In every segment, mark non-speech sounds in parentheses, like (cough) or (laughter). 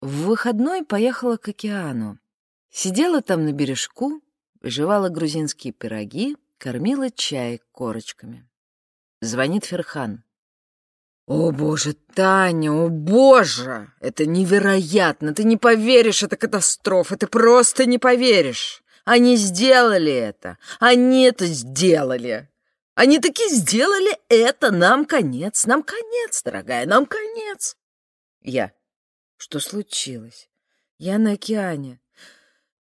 В выходной поехала к океану. Сидела там на бережку, жевала грузинские пироги, кормила чай корочками. Звонит Ферхан. «О, боже, Таня, о, боже! Это невероятно! Ты не поверишь, это катастрофа! Ты просто не поверишь! Они сделали это! Они это сделали! Они таки сделали это! Нам конец! Нам конец, дорогая, нам конец!» Я. «Что случилось? Я на океане.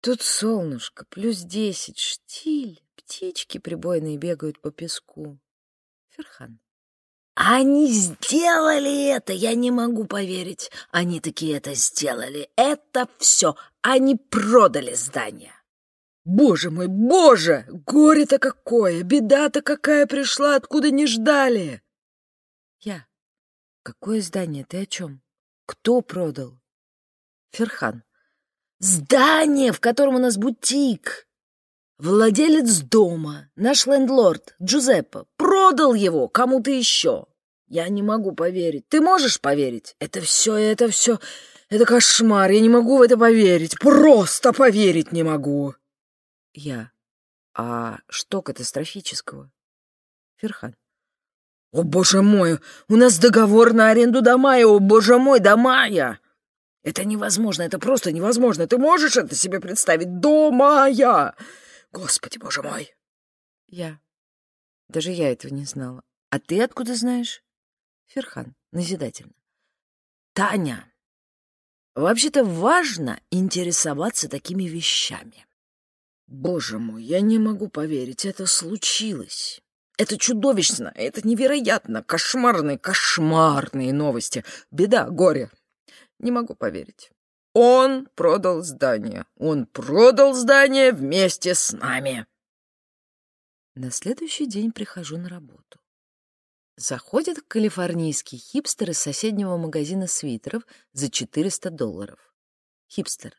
Тут солнышко, плюс десять, штиль, птички прибойные бегают по песку. Ферхан. Они сделали это, я не могу поверить. Они такие это сделали. Это все. Они продали здание. Боже мой, боже! Горе-то какое! Беда-то какая пришла, откуда не ждали! Я. Какое здание? Ты о чем? Кто продал? Ферхан. Здание, в котором у нас бутик. Владелец дома, наш лендлорд, Джузеппе, продал его кому-то еще. Я не могу поверить. Ты можешь поверить? Это все, это все... Это кошмар. Я не могу в это поверить. Просто поверить не могу. Я. А что катастрофического? Ферхан. О, боже мой, у нас договор на аренду до мая. О, боже мой, до мая. Это невозможно, это просто невозможно. Ты можешь это себе представить? До мая. Господи, боже мой! Я. Даже я этого не знала. А ты откуда знаешь? Ферхан, назидательно. Таня, вообще-то важно интересоваться такими вещами. Боже мой, я не могу поверить, это случилось. Это чудовищно, это невероятно, кошмарные, кошмарные новости. Беда, горе. Не могу поверить. Он продал здание. Он продал здание вместе с нами. На следующий день прихожу на работу. Заходит калифорнийский хипстер из соседнего магазина свитеров за 400 долларов. Хипстер.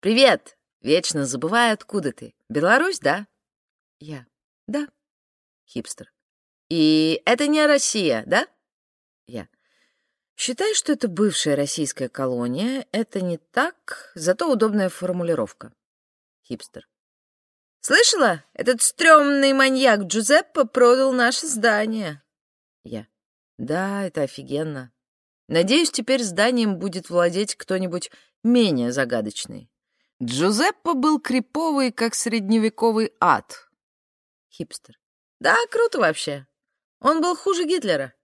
«Привет! Вечно забываю, откуда ты. Беларусь, да?» Я. «Да». Хипстер. «И это не Россия, да?» Я. Считай, что это бывшая российская колония. Это не так, зато удобная формулировка. Хипстер. Слышала? Этот стрёмный маньяк Джузеппе продал наше здание. Я. Да, это офигенно. Надеюсь, теперь зданием будет владеть кто-нибудь менее загадочный. Джузеппе был криповый, как средневековый ад. Хипстер. Да, круто вообще. Он был хуже Гитлера.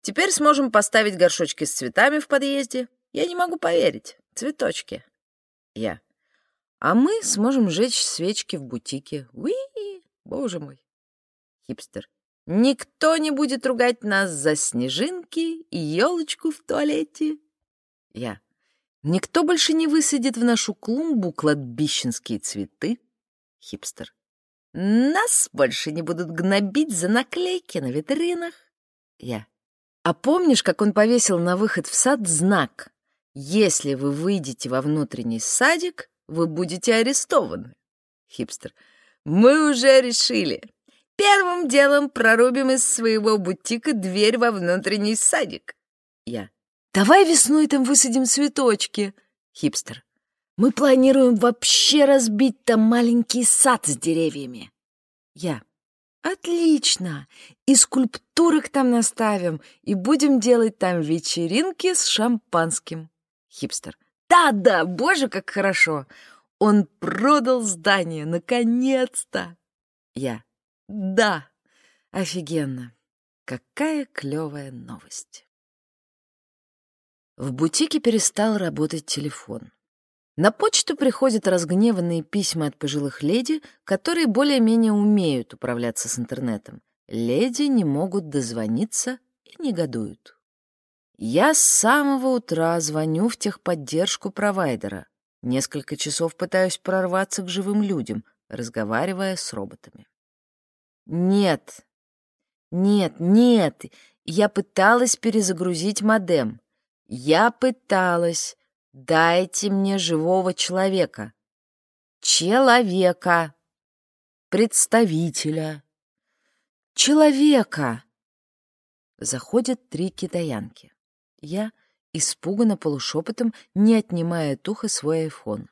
Теперь сможем поставить горшочки с цветами в подъезде. Я не могу поверить. Цветочки. Я. А мы сможем жечь свечки в бутике. Уи, боже мой. Хипстер. Никто не будет ругать нас за снежинки и елочку в туалете. Я. Никто больше не высадит в нашу клумбу кладбищенские цветы. Хипстер. Нас больше не будут гнобить за наклейки на витринах. Я. А помнишь, как он повесил на выход в сад знак? Если вы выйдете во внутренний садик, вы будете арестованы. Хипстер. Мы уже решили. Первым делом прорубим из своего бутика дверь во внутренний садик. Я. Давай весной там высадим цветочки. Хипстер. Мы планируем вообще разбить там маленький сад с деревьями. Я. Отлично! И скульптурок там наставим, и будем делать там вечеринки с шампанским. Хипстер. Да-да, боже, как хорошо! Он продал здание, наконец-то! Я. Да, офигенно. Какая клевая новость. В бутике перестал работать телефон. На почту приходят разгневанные письма от пожилых леди, которые более-менее умеют управляться с интернетом. Леди не могут дозвониться и негодуют. Я с самого утра звоню в техподдержку провайдера. Несколько часов пытаюсь прорваться к живым людям, разговаривая с роботами. Нет, нет, нет, я пыталась перезагрузить модем. Я пыталась, Дайте мне живого человека. Человека. Представителя. Человека. Заходят три китаянки. Я испуганно полушепотом, не отнимая от уха свой айфон.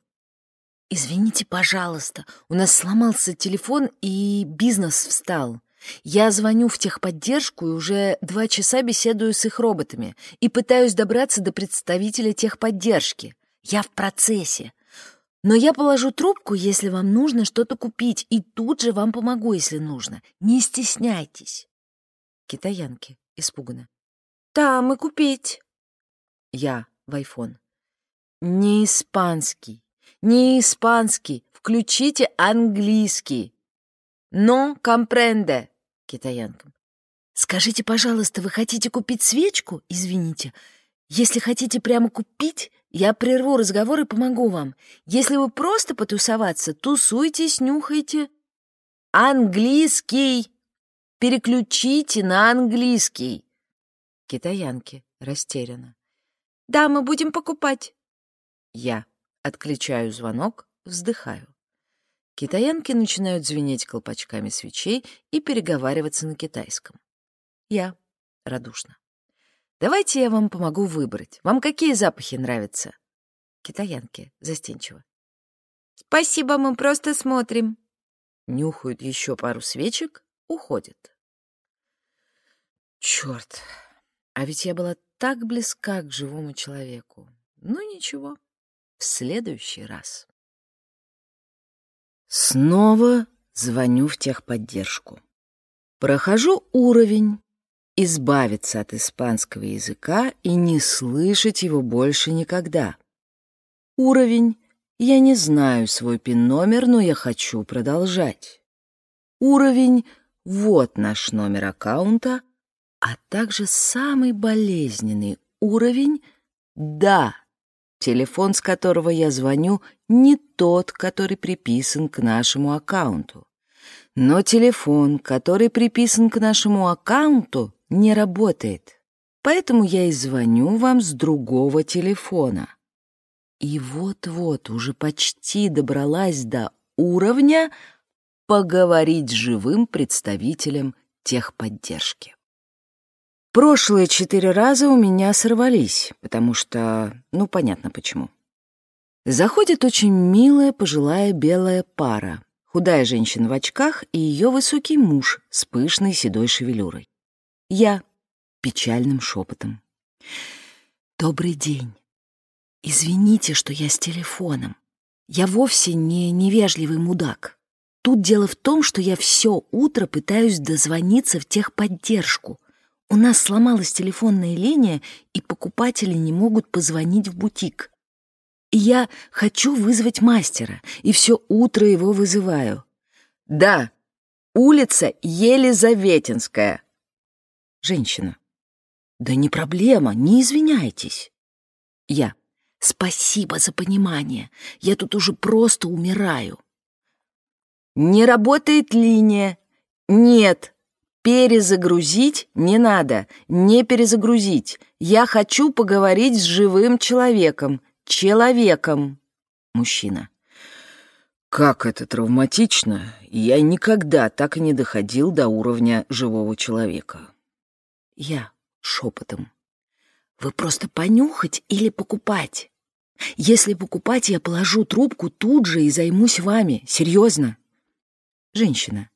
«Извините, пожалуйста, у нас сломался телефон, и бизнес встал. Я звоню в техподдержку и уже два часа беседую с их роботами и пытаюсь добраться до представителя техподдержки. Я в процессе. Но я положу трубку, если вам нужно что-то купить, и тут же вам помогу, если нужно. Не стесняйтесь. Китаянки испуганно. Там и купить. Я в айфон. Не испанский, не испанский. Включите английский. «Но компренде», — китаянкам. «Скажите, пожалуйста, вы хотите купить свечку? Извините. Если хотите прямо купить, я прерву разговор и помогу вам. Если вы просто потусоваться, тусуйтесь, нюхайте. Английский! Переключите на английский!» Китаянки растеряно. «Да, мы будем покупать». Я отключаю звонок, вздыхаю. Китаянки начинают звенеть колпачками свечей и переговариваться на китайском. Я радушно. Давайте я вам помогу выбрать. Вам какие запахи нравятся? Китаянки застенчиво. Спасибо, мы просто смотрим. Нюхают еще пару свечек, уходят. Черт, а ведь я была так близка к живому человеку. Ну ничего, в следующий раз. Снова звоню в техподдержку. Прохожу уровень, избавиться от испанского языка и не слышать его больше никогда. Уровень «Я не знаю свой пин-номер, но я хочу продолжать». Уровень «Вот наш номер аккаунта», а также самый болезненный уровень «Да, Телефон, с которого я звоню, не тот, который приписан к нашему аккаунту. Но телефон, который приписан к нашему аккаунту, не работает. Поэтому я и звоню вам с другого телефона. И вот-вот уже почти добралась до уровня поговорить с живым представителем техподдержки. Прошлые четыре раза у меня сорвались, потому что... Ну, понятно почему. Заходит очень милая пожилая белая пара, худая женщина в очках и ее высокий муж с пышной седой шевелюрой. Я печальным шепотом. «Добрый день. Извините, что я с телефоном. Я вовсе не невежливый мудак. Тут дело в том, что я все утро пытаюсь дозвониться в техподдержку — у нас сломалась телефонная линия, и покупатели не могут позвонить в бутик. Я хочу вызвать мастера, и все утро его вызываю. Да, улица Елизаветинская. Женщина. Да не проблема, не извиняйтесь. Я. Спасибо за понимание. Я тут уже просто умираю. Не работает линия. Нет, Перезагрузить не надо, не перезагрузить. Я хочу поговорить с живым человеком. Человеком. Мужчина. Как это травматично. Я никогда так и не доходил до уровня живого человека. Я шепотом. Вы просто понюхать или покупать? Если покупать, я положу трубку тут же и займусь вами. Серьезно. Женщина.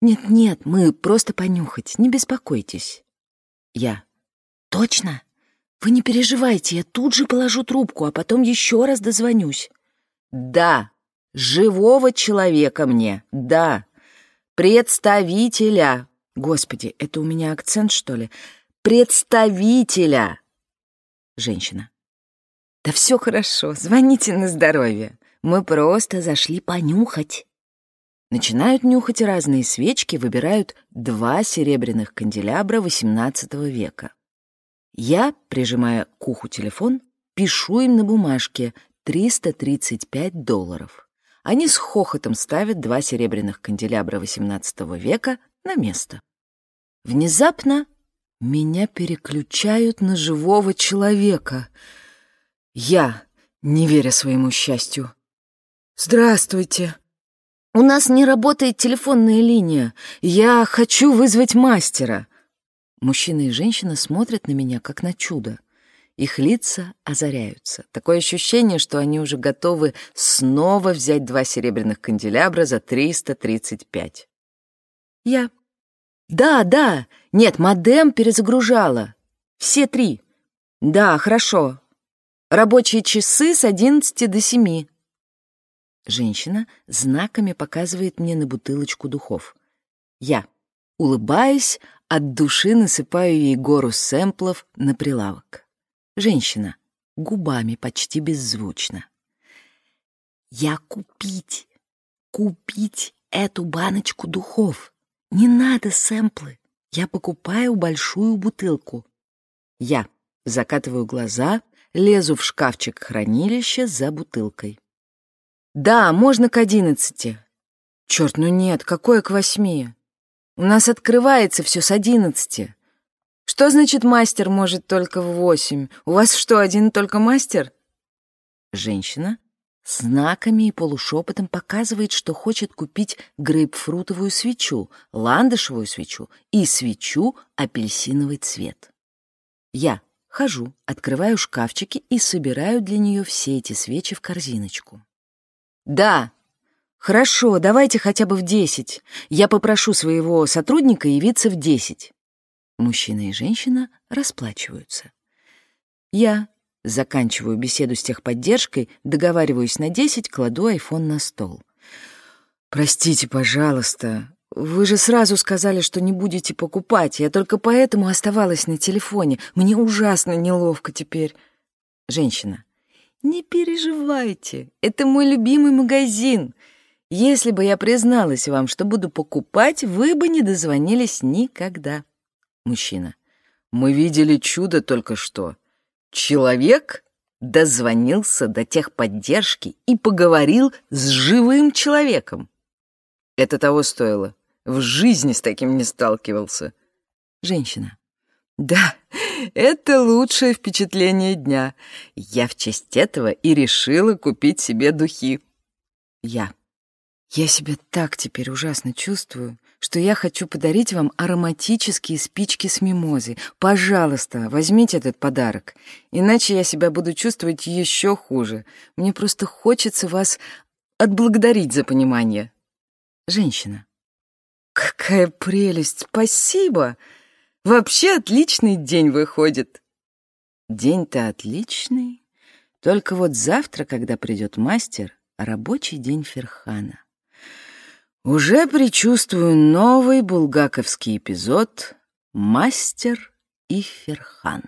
«Нет-нет, мы просто понюхать, не беспокойтесь». Я. «Точно? Вы не переживайте, я тут же положу трубку, а потом еще раз дозвонюсь». «Да, живого человека мне, да, представителя». Господи, это у меня акцент, что ли? Представителя. Женщина. Да все хорошо, звоните на здоровье. Мы просто зашли понюхать. Начинают нюхать разные свечки, выбирают два серебряных канделябра XVIII века. Я, прижимая к уху телефон, пишу им на бумажке 335 долларов. Они с хохотом ставят два серебряных канделябра XVIII века на место. Внезапно меня переключают на живого человека. Я, не веря своему счастью. «Здравствуйте!» «У нас не работает телефонная линия. Я хочу вызвать мастера». Мужчина и женщина смотрят на меня, как на чудо. Их лица озаряются. Такое ощущение, что они уже готовы снова взять два серебряных канделябра за 335. Я. Да, да. Нет, модем перезагружала. Все три. Да, хорошо. Рабочие часы с 11 до 7. Женщина знаками показывает мне на бутылочку духов. Я, улыбаясь, от души насыпаю ей гору сэмплов на прилавок. Женщина, губами почти беззвучно. «Я купить, купить эту баночку духов. Не надо сэмплы. Я покупаю большую бутылку». Я закатываю глаза, лезу в шкафчик хранилища за бутылкой. «Да, можно к одиннадцати». «Черт, ну нет, какое к восьми? У нас открывается все с одиннадцати. Что значит мастер может только в восемь? У вас что, один только мастер?» Женщина знаками и полушепотом показывает, что хочет купить грейпфрутовую свечу, ландышевую свечу и свечу апельсиновый цвет. Я хожу, открываю шкафчики и собираю для нее все эти свечи в корзиночку. «Да, хорошо, давайте хотя бы в десять. Я попрошу своего сотрудника явиться в десять». Мужчина и женщина расплачиваются. Я заканчиваю беседу с техподдержкой, договариваюсь на десять, кладу айфон на стол. «Простите, пожалуйста, вы же сразу сказали, что не будете покупать. Я только поэтому оставалась на телефоне. Мне ужасно неловко теперь». Женщина. «Не переживайте, это мой любимый магазин. Если бы я призналась вам, что буду покупать, вы бы не дозвонились никогда». Мужчина. «Мы видели чудо только что. Человек дозвонился до техподдержки и поговорил с живым человеком. Это того стоило. В жизни с таким не сталкивался». Женщина. Да, это лучшее впечатление дня. Я в честь этого и решила купить себе духи. Я. Я себя так теперь ужасно чувствую, что я хочу подарить вам ароматические спички с мимозой. Пожалуйста, возьмите этот подарок, иначе я себя буду чувствовать еще хуже. Мне просто хочется вас отблагодарить за понимание. Женщина. Какая прелесть, спасибо! Вообще отличный день выходит. День-то отличный. Только вот завтра, когда придет мастер, рабочий день Ферхана. Уже предчувствую новый булгаковский эпизод «Мастер и Ферхан».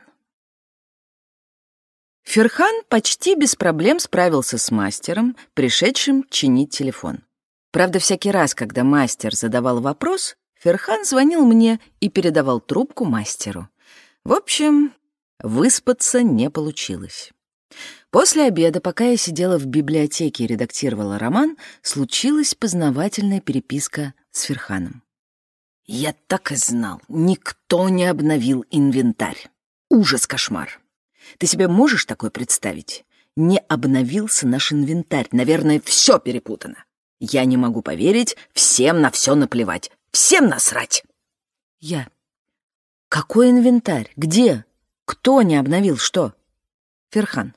Ферхан почти без проблем справился с мастером, пришедшим чинить телефон. Правда, всякий раз, когда мастер задавал вопрос, Ферхан звонил мне и передавал трубку мастеру. В общем, выспаться не получилось. После обеда, пока я сидела в библиотеке и редактировала роман, случилась познавательная переписка с Ферханом. «Я так и знал, никто не обновил инвентарь. Ужас-кошмар. Ты себе можешь такое представить? Не обновился наш инвентарь, наверное, все перепутано. Я не могу поверить, всем на все наплевать. Всем насрать!» Я. «Какой инвентарь? Где? Кто не обновил что?» Ферхан.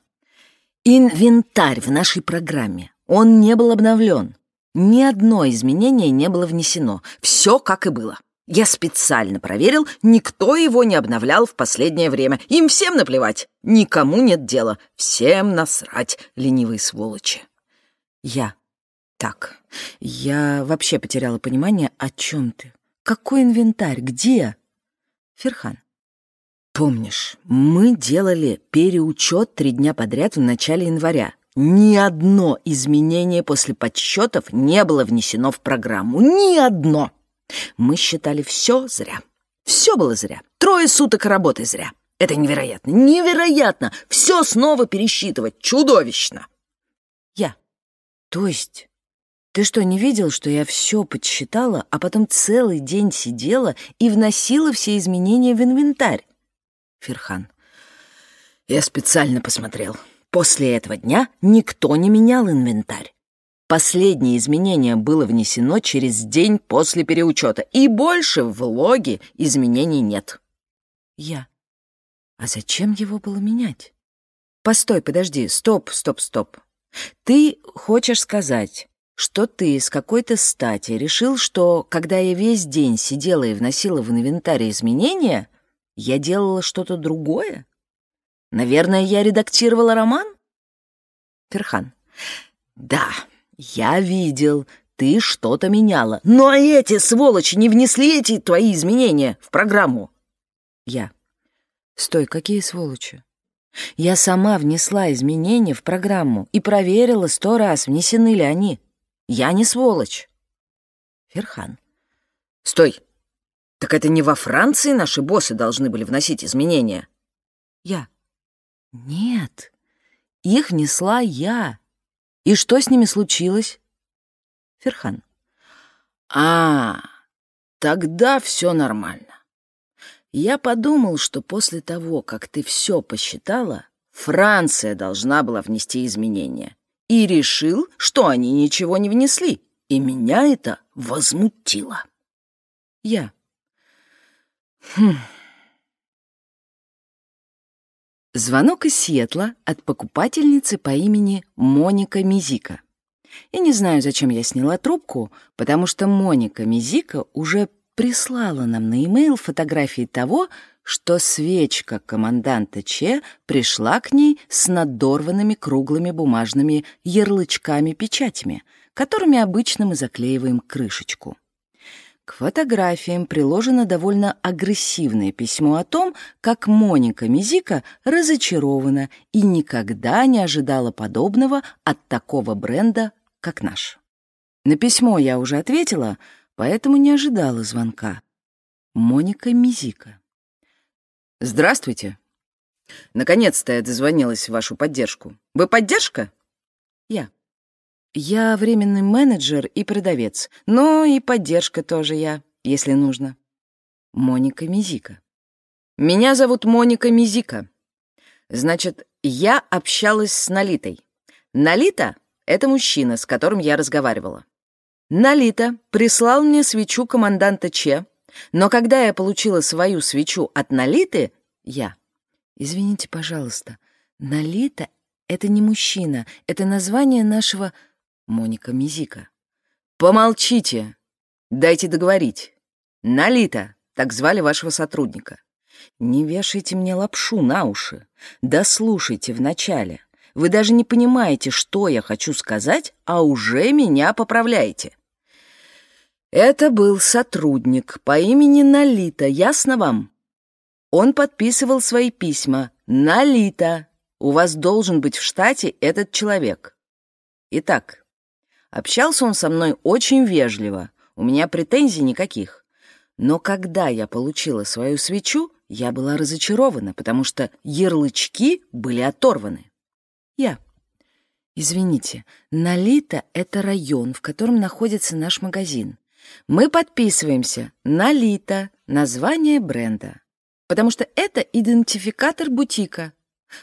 «Инвентарь в нашей программе. Он не был обновлен. Ни одно изменение не было внесено. Все как и было. Я специально проверил, никто его не обновлял в последнее время. Им всем наплевать. Никому нет дела. Всем насрать, ленивые сволочи. Я. Так, я вообще потеряла понимание, о чем ты. Какой инвентарь? Где? Ферхан. Помнишь, мы делали переучет три дня подряд в начале января. Ни одно изменение после подсчетов не было внесено в программу. Ни одно. Мы считали все зря. Все было зря. Трое суток работы зря. Это невероятно. Невероятно. Все снова пересчитывать. Чудовищно. Я. То есть ты что, не видел, что я все подсчитала, а потом целый день сидела и вносила все изменения в инвентарь? Ферхан. Я специально посмотрел. После этого дня никто не менял инвентарь. Последнее изменение было внесено через день после переучета, и больше в логе изменений нет. Я. А зачем его было менять? Постой, подожди, стоп, стоп, стоп. Ты хочешь сказать, что ты с какой-то стати решил, что, когда я весь день сидела и вносила в инвентарь изменения, я делала что-то другое? Наверное, я редактировала роман? Ферхан. Да, я видел, ты что-то меняла. Но эти сволочи не внесли эти твои изменения в программу. Я. Стой, какие сволочи? Я сама внесла изменения в программу и проверила сто раз, внесены ли они. Я не сволочь. Ферхан. Стой. Так это не во Франции наши боссы должны были вносить изменения? Я. Нет. Их внесла я. И что с ними случилось? Ферхан. А, тогда все нормально. Я подумал, что после того, как ты все посчитала, Франция должна была внести изменения и решил, что они ничего не внесли, и меня это возмутило. Я. Хм. Звонок из Сиэтла от покупательницы по имени Моника Мизика. Я не знаю, зачем я сняла трубку, потому что Моника Мизика уже прислала нам на e фотографии того, что свечка команданта Че пришла к ней с надорванными круглыми бумажными ярлычками-печатями, которыми обычно мы заклеиваем крышечку. К фотографиям приложено довольно агрессивное письмо о том, как Моника Мизика разочарована и никогда не ожидала подобного от такого бренда, как наш. На письмо я уже ответила, поэтому не ожидала звонка. Моника Мизика. «Здравствуйте. Наконец-то я дозвонилась в вашу поддержку. Вы поддержка?» «Я». «Я временный менеджер и продавец, но и поддержка тоже я, если нужно». Моника Мизика. «Меня зовут Моника Мизика. Значит, я общалась с Налитой. Налита — это мужчина, с которым я разговаривала. Налита прислал мне свечу команданта Че, но когда я получила свою свечу от Налиты, я... Извините, пожалуйста, Налита — это не мужчина, это название нашего... Моника Мизика. Помолчите! Дайте договорить. Налита, так звали вашего сотрудника. Не вешайте мне лапшу на уши. Дослушайте вначале. Вы даже не понимаете, что я хочу сказать, а уже меня поправляете. Это был сотрудник по имени Налита, ясно вам? Он подписывал свои письма. Налита. У вас должен быть в штате этот человек. Итак, общался он со мной очень вежливо. У меня претензий никаких. Но когда я получила свою свечу, я была разочарована, потому что ярлычки были оторваны. Я. Извините, Налита — это район, в котором находится наш магазин. Мы подписываемся на Лита, название бренда, потому что это идентификатор бутика.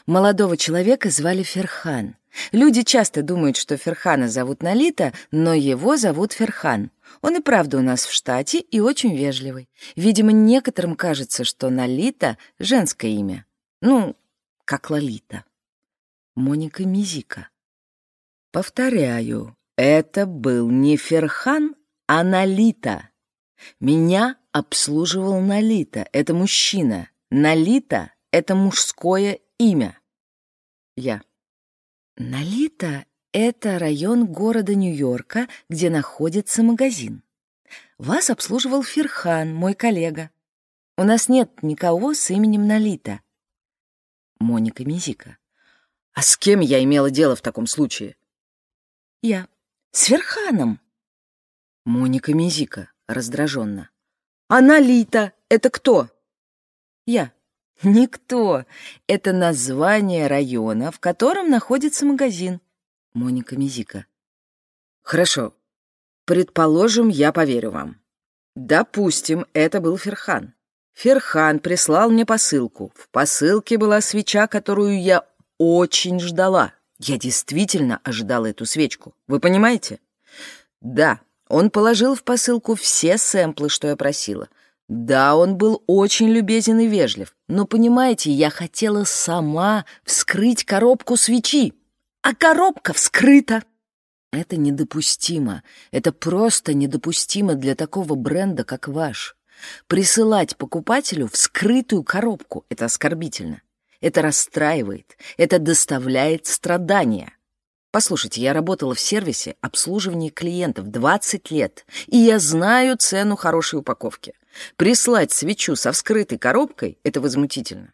Молодого человека звали Ферхан. Люди часто думают, что Ферхана зовут Налита, но его зовут Ферхан. Он и правда у нас в штате и очень вежливый. Видимо, некоторым кажется, что Налита — женское имя. Ну, как Лолита. Моника Мизика. Повторяю, это был не Ферхан, а Налита. Меня обслуживал Налита. Это мужчина. Налита — это мужское имя. Я. Налита — это район города Нью-Йорка, где находится магазин. Вас обслуживал Фирхан, мой коллега. У нас нет никого с именем Налита. Моника Мизика. А с кем я имела дело в таком случае? Я. С Ферханом. Моника Мизика раздраженно. «Она Лита! Это кто?» «Я. Никто. Это название района, в котором находится магазин». Моника Мизика. «Хорошо. Предположим, я поверю вам. Допустим, это был Ферхан. Ферхан прислал мне посылку. В посылке была свеча, которую я очень ждала. Я действительно ожидала эту свечку. Вы понимаете? Да, он положил в посылку все сэмплы, что я просила. Да, он был очень любезен и вежлив, Но, понимаете, я хотела сама вскрыть коробку свечи, а коробка вскрыта. Это недопустимо. Это просто недопустимо для такого бренда, как ваш. Присылать покупателю вскрытую коробку — это оскорбительно. Это расстраивает, это доставляет страдания. Послушайте, я работала в сервисе обслуживания клиентов 20 лет, и я знаю цену хорошей упаковки. Прислать свечу со вскрытой коробкой — это возмутительно.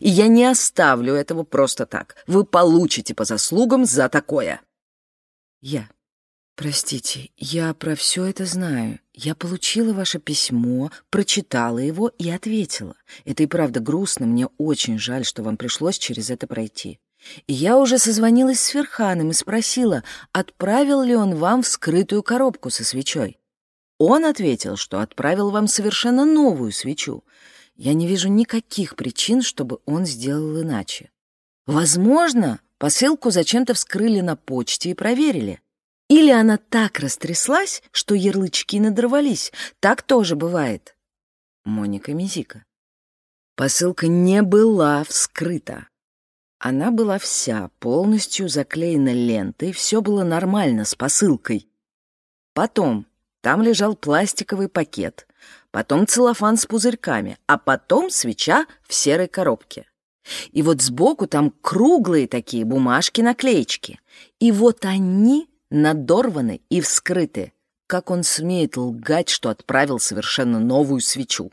И я не оставлю этого просто так. Вы получите по заслугам за такое. Я. Простите, я про все это знаю. Я получила ваше письмо, прочитала его и ответила. Это и правда грустно, мне очень жаль, что вам пришлось через это пройти. И я уже созвонилась с Ферханом и спросила, отправил ли он вам вскрытую коробку со свечой. Он ответил, что отправил вам совершенно новую свечу. Я не вижу никаких причин, чтобы он сделал иначе. Возможно, посылку зачем-то вскрыли на почте и проверили. Или она так растряслась, что ярлычки надорвались. Так тоже бывает. Моника Мизика. Посылка не была вскрыта. Она была вся, полностью заклеена лентой, все было нормально с посылкой. Потом там лежал пластиковый пакет, потом целлофан с пузырьками, а потом свеча в серой коробке. И вот сбоку там круглые такие бумажки-наклеечки. И вот они надорваны и вскрыты. Как он смеет лгать, что отправил совершенно новую свечу?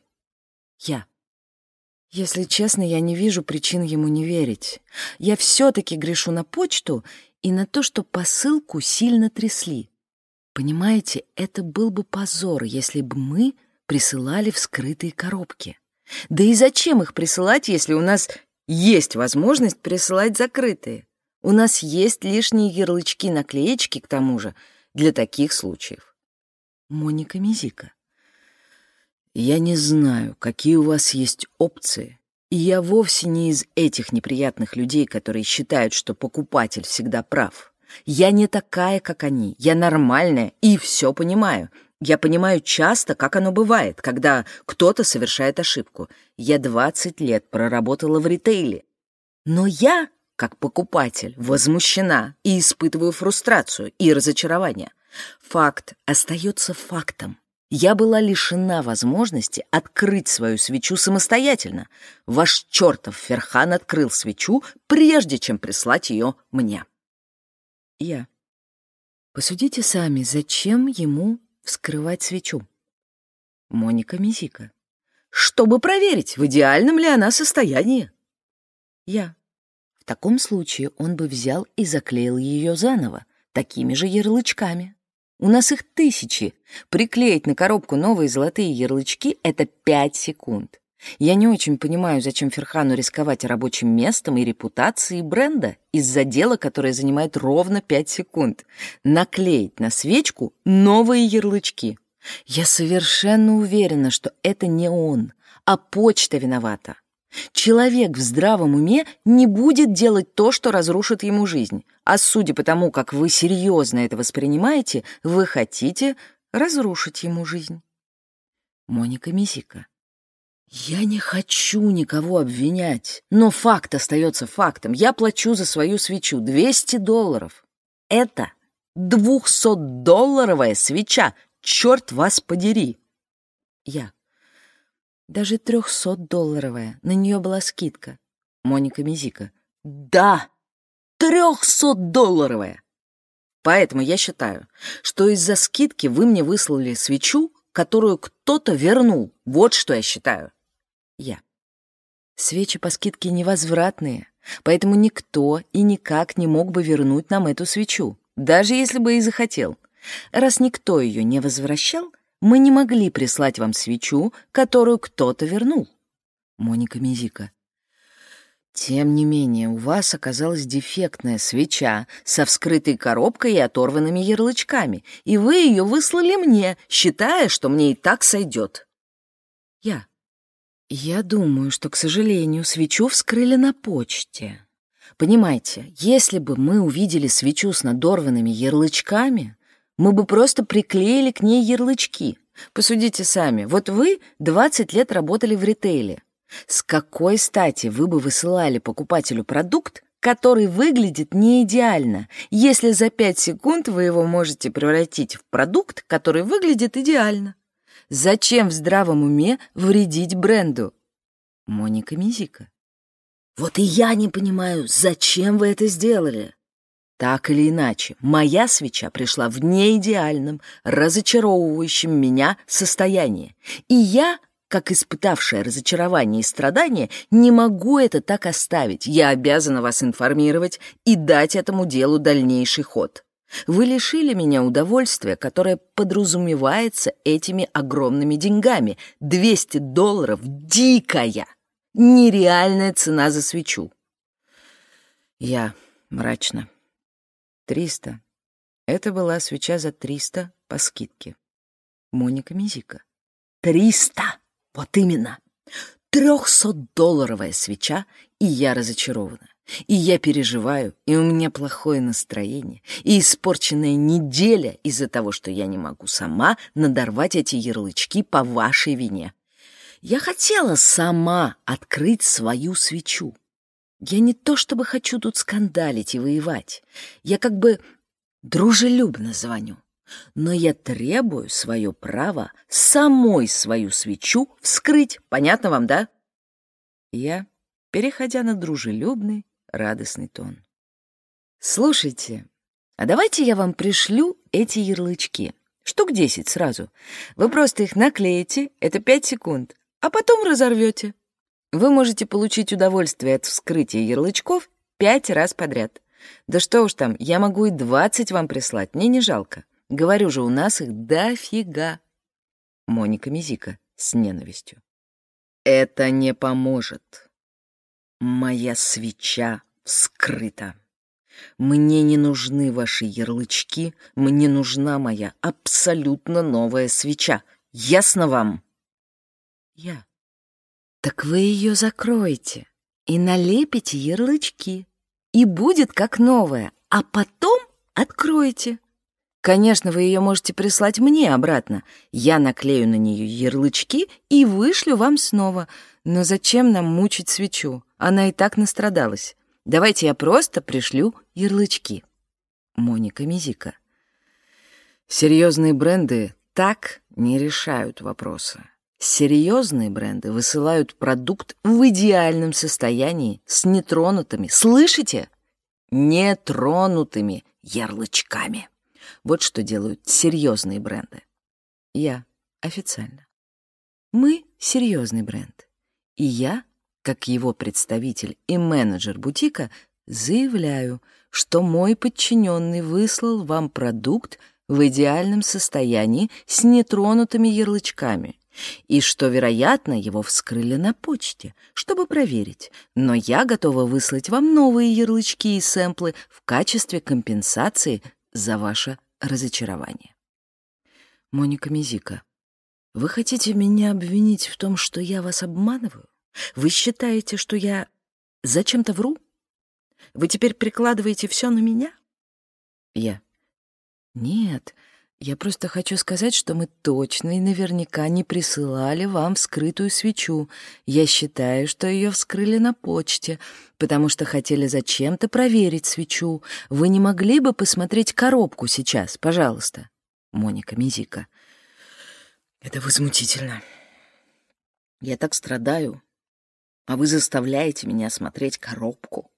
Я. Если честно, я не вижу причин ему не верить. Я все-таки грешу на почту и на то, что посылку сильно трясли. Понимаете, это был бы позор, если бы мы присылали вскрытые коробки. Да и зачем их присылать, если у нас есть возможность присылать закрытые? У нас есть лишние ярлычки-наклеечки, к тому же, для таких случаев. Моника Мизика. Я не знаю, какие у вас есть опции, и я вовсе не из этих неприятных людей, которые считают, что покупатель всегда прав. Я не такая, как они, я нормальная и все понимаю. Я понимаю часто, как оно бывает, когда кто-то совершает ошибку. Я 20 лет проработала в ритейле. Но я, как покупатель, возмущена и испытываю фрустрацию и разочарование. Факт остается фактом. Я была лишена возможности открыть свою свечу самостоятельно. Ваш чертов Ферхан открыл свечу, прежде чем прислать ее мне. Я. Посудите сами, зачем ему вскрывать свечу? Моника Мизика. Чтобы проверить, в идеальном ли она состоянии. Я. В таком случае он бы взял и заклеил ее заново, такими же ярлычками. У нас их тысячи. Приклеить на коробку новые золотые ярлычки — это пять секунд. Я не очень понимаю, зачем Ферхану рисковать рабочим местом и репутацией бренда из-за дела, которое занимает ровно пять секунд. Наклеить на свечку новые ярлычки. Я совершенно уверена, что это не он, а почта виновата. Человек в здравом уме не будет делать то, что разрушит ему жизнь. А судя по тому, как вы серьезно это воспринимаете, вы хотите разрушить ему жизнь. Моника Мисика. Я не хочу никого обвинять, но факт остается фактом. Я плачу за свою свечу 200 долларов. Это 200-долларовая свеча, черт вас подери. Я. Даже 300-долларовая. На нее была скидка. Моника Мизика. Да, 300-долларовая. Поэтому я считаю, что из-за скидки вы мне выслали свечу, которую кто-то вернул. Вот что я считаю. Я. Свечи по скидке невозвратные, поэтому никто и никак не мог бы вернуть нам эту свечу, даже если бы и захотел. Раз никто ее не возвращал, мы не могли прислать вам свечу, которую кто-то вернул. Моника Мизика. Тем не менее, у вас оказалась дефектная свеча со вскрытой коробкой и оторванными ярлычками, и вы ее выслали мне, считая, что мне и так сойдет. Я. Я думаю, что, к сожалению, свечу вскрыли на почте. Понимаете, если бы мы увидели свечу с надорванными ярлычками, мы бы просто приклеили к ней ярлычки. Посудите сами. Вот вы 20 лет работали в ритейле. С какой стати вы бы высылали покупателю продукт, который выглядит не идеально, если за 5 секунд вы его можете превратить в продукт, который выглядит идеально? Зачем в здравом уме вредить бренду? Моника Мизика. Вот и я не понимаю, зачем вы это сделали? Так или иначе, моя свеча пришла в неидеальном, разочаровывающем меня состоянии. И я, как испытавшая разочарование и страдания, не могу это так оставить. Я обязана вас информировать и дать этому делу дальнейший ход. Вы лишили меня удовольствия, которое подразумевается этими огромными деньгами. 200 долларов — дикая, нереальная цена за свечу. Я мрачно. Триста. Это была свеча за триста по скидке. Моника Мизика. Триста! Вот именно! Трехсотдолларовая свеча, и я разочарована. И я переживаю, и у меня плохое настроение, и испорченная неделя из-за того, что я не могу сама надорвать эти ярлычки по вашей вине. Я хотела сама открыть свою свечу. Я не то чтобы хочу тут скандалить и воевать. Я как бы дружелюбно звоню. Но я требую свое право самой свою свечу вскрыть. Понятно вам, да? Я, переходя на дружелюбный, радостный тон. Слушайте, а давайте я вам пришлю эти ярлычки. Штук десять сразу. Вы просто их наклеите, это пять секунд, а потом разорвете. Вы можете получить удовольствие от вскрытия ярлычков пять раз подряд. Да что уж там, я могу и двадцать вам прислать, мне не жалко. Говорю же, у нас их дофига. Моника Мизика с ненавистью. Это не поможет. Моя свеча вскрыта. Мне не нужны ваши ярлычки, мне нужна моя абсолютно новая свеча. Ясно вам? Я. Так вы ее закроете и налепите ярлычки, и будет как новая, а потом откроете. Конечно, вы ее можете прислать мне обратно. Я наклею на нее ярлычки и вышлю вам снова. Но зачем нам мучить свечу? Она и так настрадалась. Давайте я просто пришлю ярлычки. Моника Мизика. Серьезные бренды так не решают вопросы. Серьезные бренды высылают продукт в идеальном состоянии с нетронутыми, слышите? Нетронутыми ярлычками. Вот что делают серьезные бренды. Я официально. Мы серьезный бренд. И я, как его представитель и менеджер бутика, заявляю, что мой подчиненный выслал вам продукт в идеальном состоянии с нетронутыми ярлычками и что, вероятно, его вскрыли на почте, чтобы проверить, но я готова выслать вам новые ярлычки и сэмплы в качестве компенсации за ваше разочарование. Моника Мизика, вы хотите меня обвинить в том, что я вас обманываю? Вы считаете, что я зачем-то вру? Вы теперь прикладываете все на меня? Я. Нет, я просто хочу сказать, что мы точно и наверняка не присылали вам вскрытую свечу. Я считаю, что ее вскрыли на почте, потому что хотели зачем-то проверить свечу. Вы не могли бы посмотреть коробку сейчас, пожалуйста? Моника Мизика. Это возмутительно. Я так страдаю, а вы заставляете меня смотреть коробку.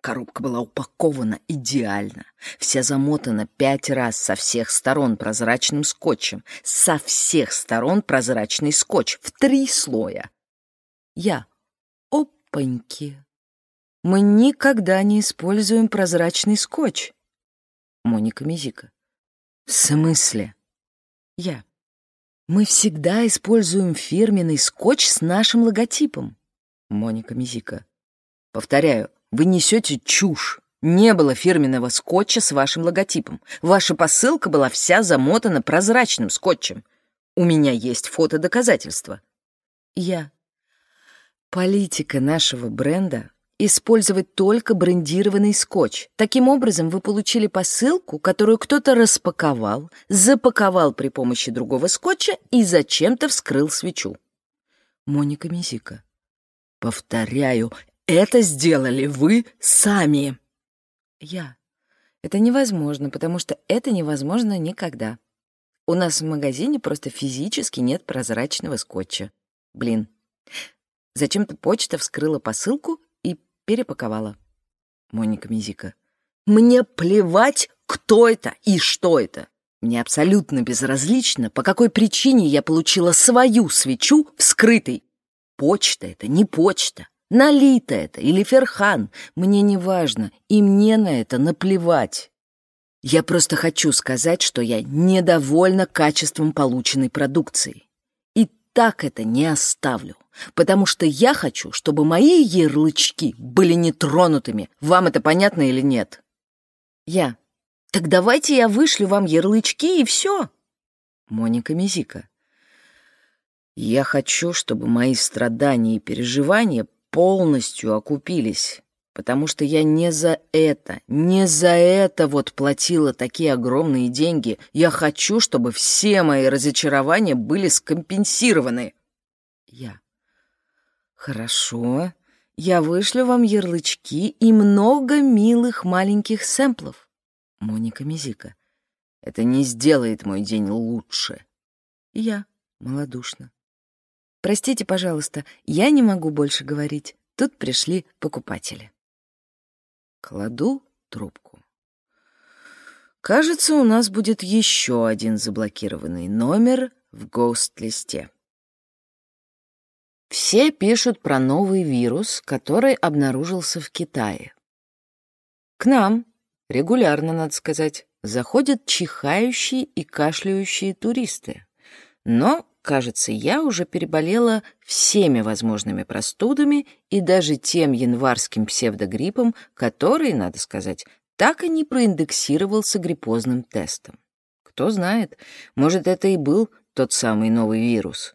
Коробка была упакована идеально, вся замотана пять раз со всех сторон прозрачным скотчем. Со всех сторон прозрачный скотч в три слоя. Я. Опаньки. Мы никогда не используем прозрачный скотч. Моника Мизика. В смысле? Я. Мы всегда используем фирменный скотч с нашим логотипом. Моника Мизика. Повторяю, вы несете чушь. Не было фирменного скотча с вашим логотипом. Ваша посылка была вся замотана прозрачным скотчем. У меня есть фотодоказательства. Я. Политика нашего бренда — использовать только брендированный скотч. Таким образом, вы получили посылку, которую кто-то распаковал, запаковал при помощи другого скотча и зачем-то вскрыл свечу. Моника Мизика. Повторяю, это сделали вы сами. Я. Это невозможно, потому что это невозможно никогда. У нас в магазине просто физически нет прозрачного скотча. Блин. Зачем-то почта вскрыла посылку и перепаковала. Моника Мизика. Мне плевать, кто это и что это. Мне абсолютно безразлично, по какой причине я получила свою свечу вскрытой. Почта это не почта. Налито это или Ферхан, мне не важно, и мне на это наплевать. Я просто хочу сказать, что я недовольна качеством полученной продукции. И так это не оставлю, потому что я хочу, чтобы мои ярлычки были нетронутыми. Вам это понятно или нет? Я. Так давайте я вышлю вам ярлычки и все. Моника Мизика. Я хочу, чтобы мои страдания и переживания полностью окупились потому что я не за это, не за это вот платила такие огромные деньги. Я хочу, чтобы все мои разочарования были скомпенсированы. Я. Хорошо. Я вышлю вам ярлычки и много милых маленьких сэмплов. Моника Мизика. Это не сделает мой день лучше. Я. Малодушно. Простите, пожалуйста, я не могу больше говорить. Тут пришли покупатели. Кладу трубку. Кажется, у нас будет еще один заблокированный номер в гост-листе. Все пишут про новый вирус, который обнаружился в Китае. К нам, регулярно, надо сказать, заходят чихающие и кашляющие туристы. Но Кажется, я уже переболела всеми возможными простудами и даже тем январским псевдогриппом, который, надо сказать, так и не проиндексировался гриппозным тестом. Кто знает, может, это и был тот самый новый вирус.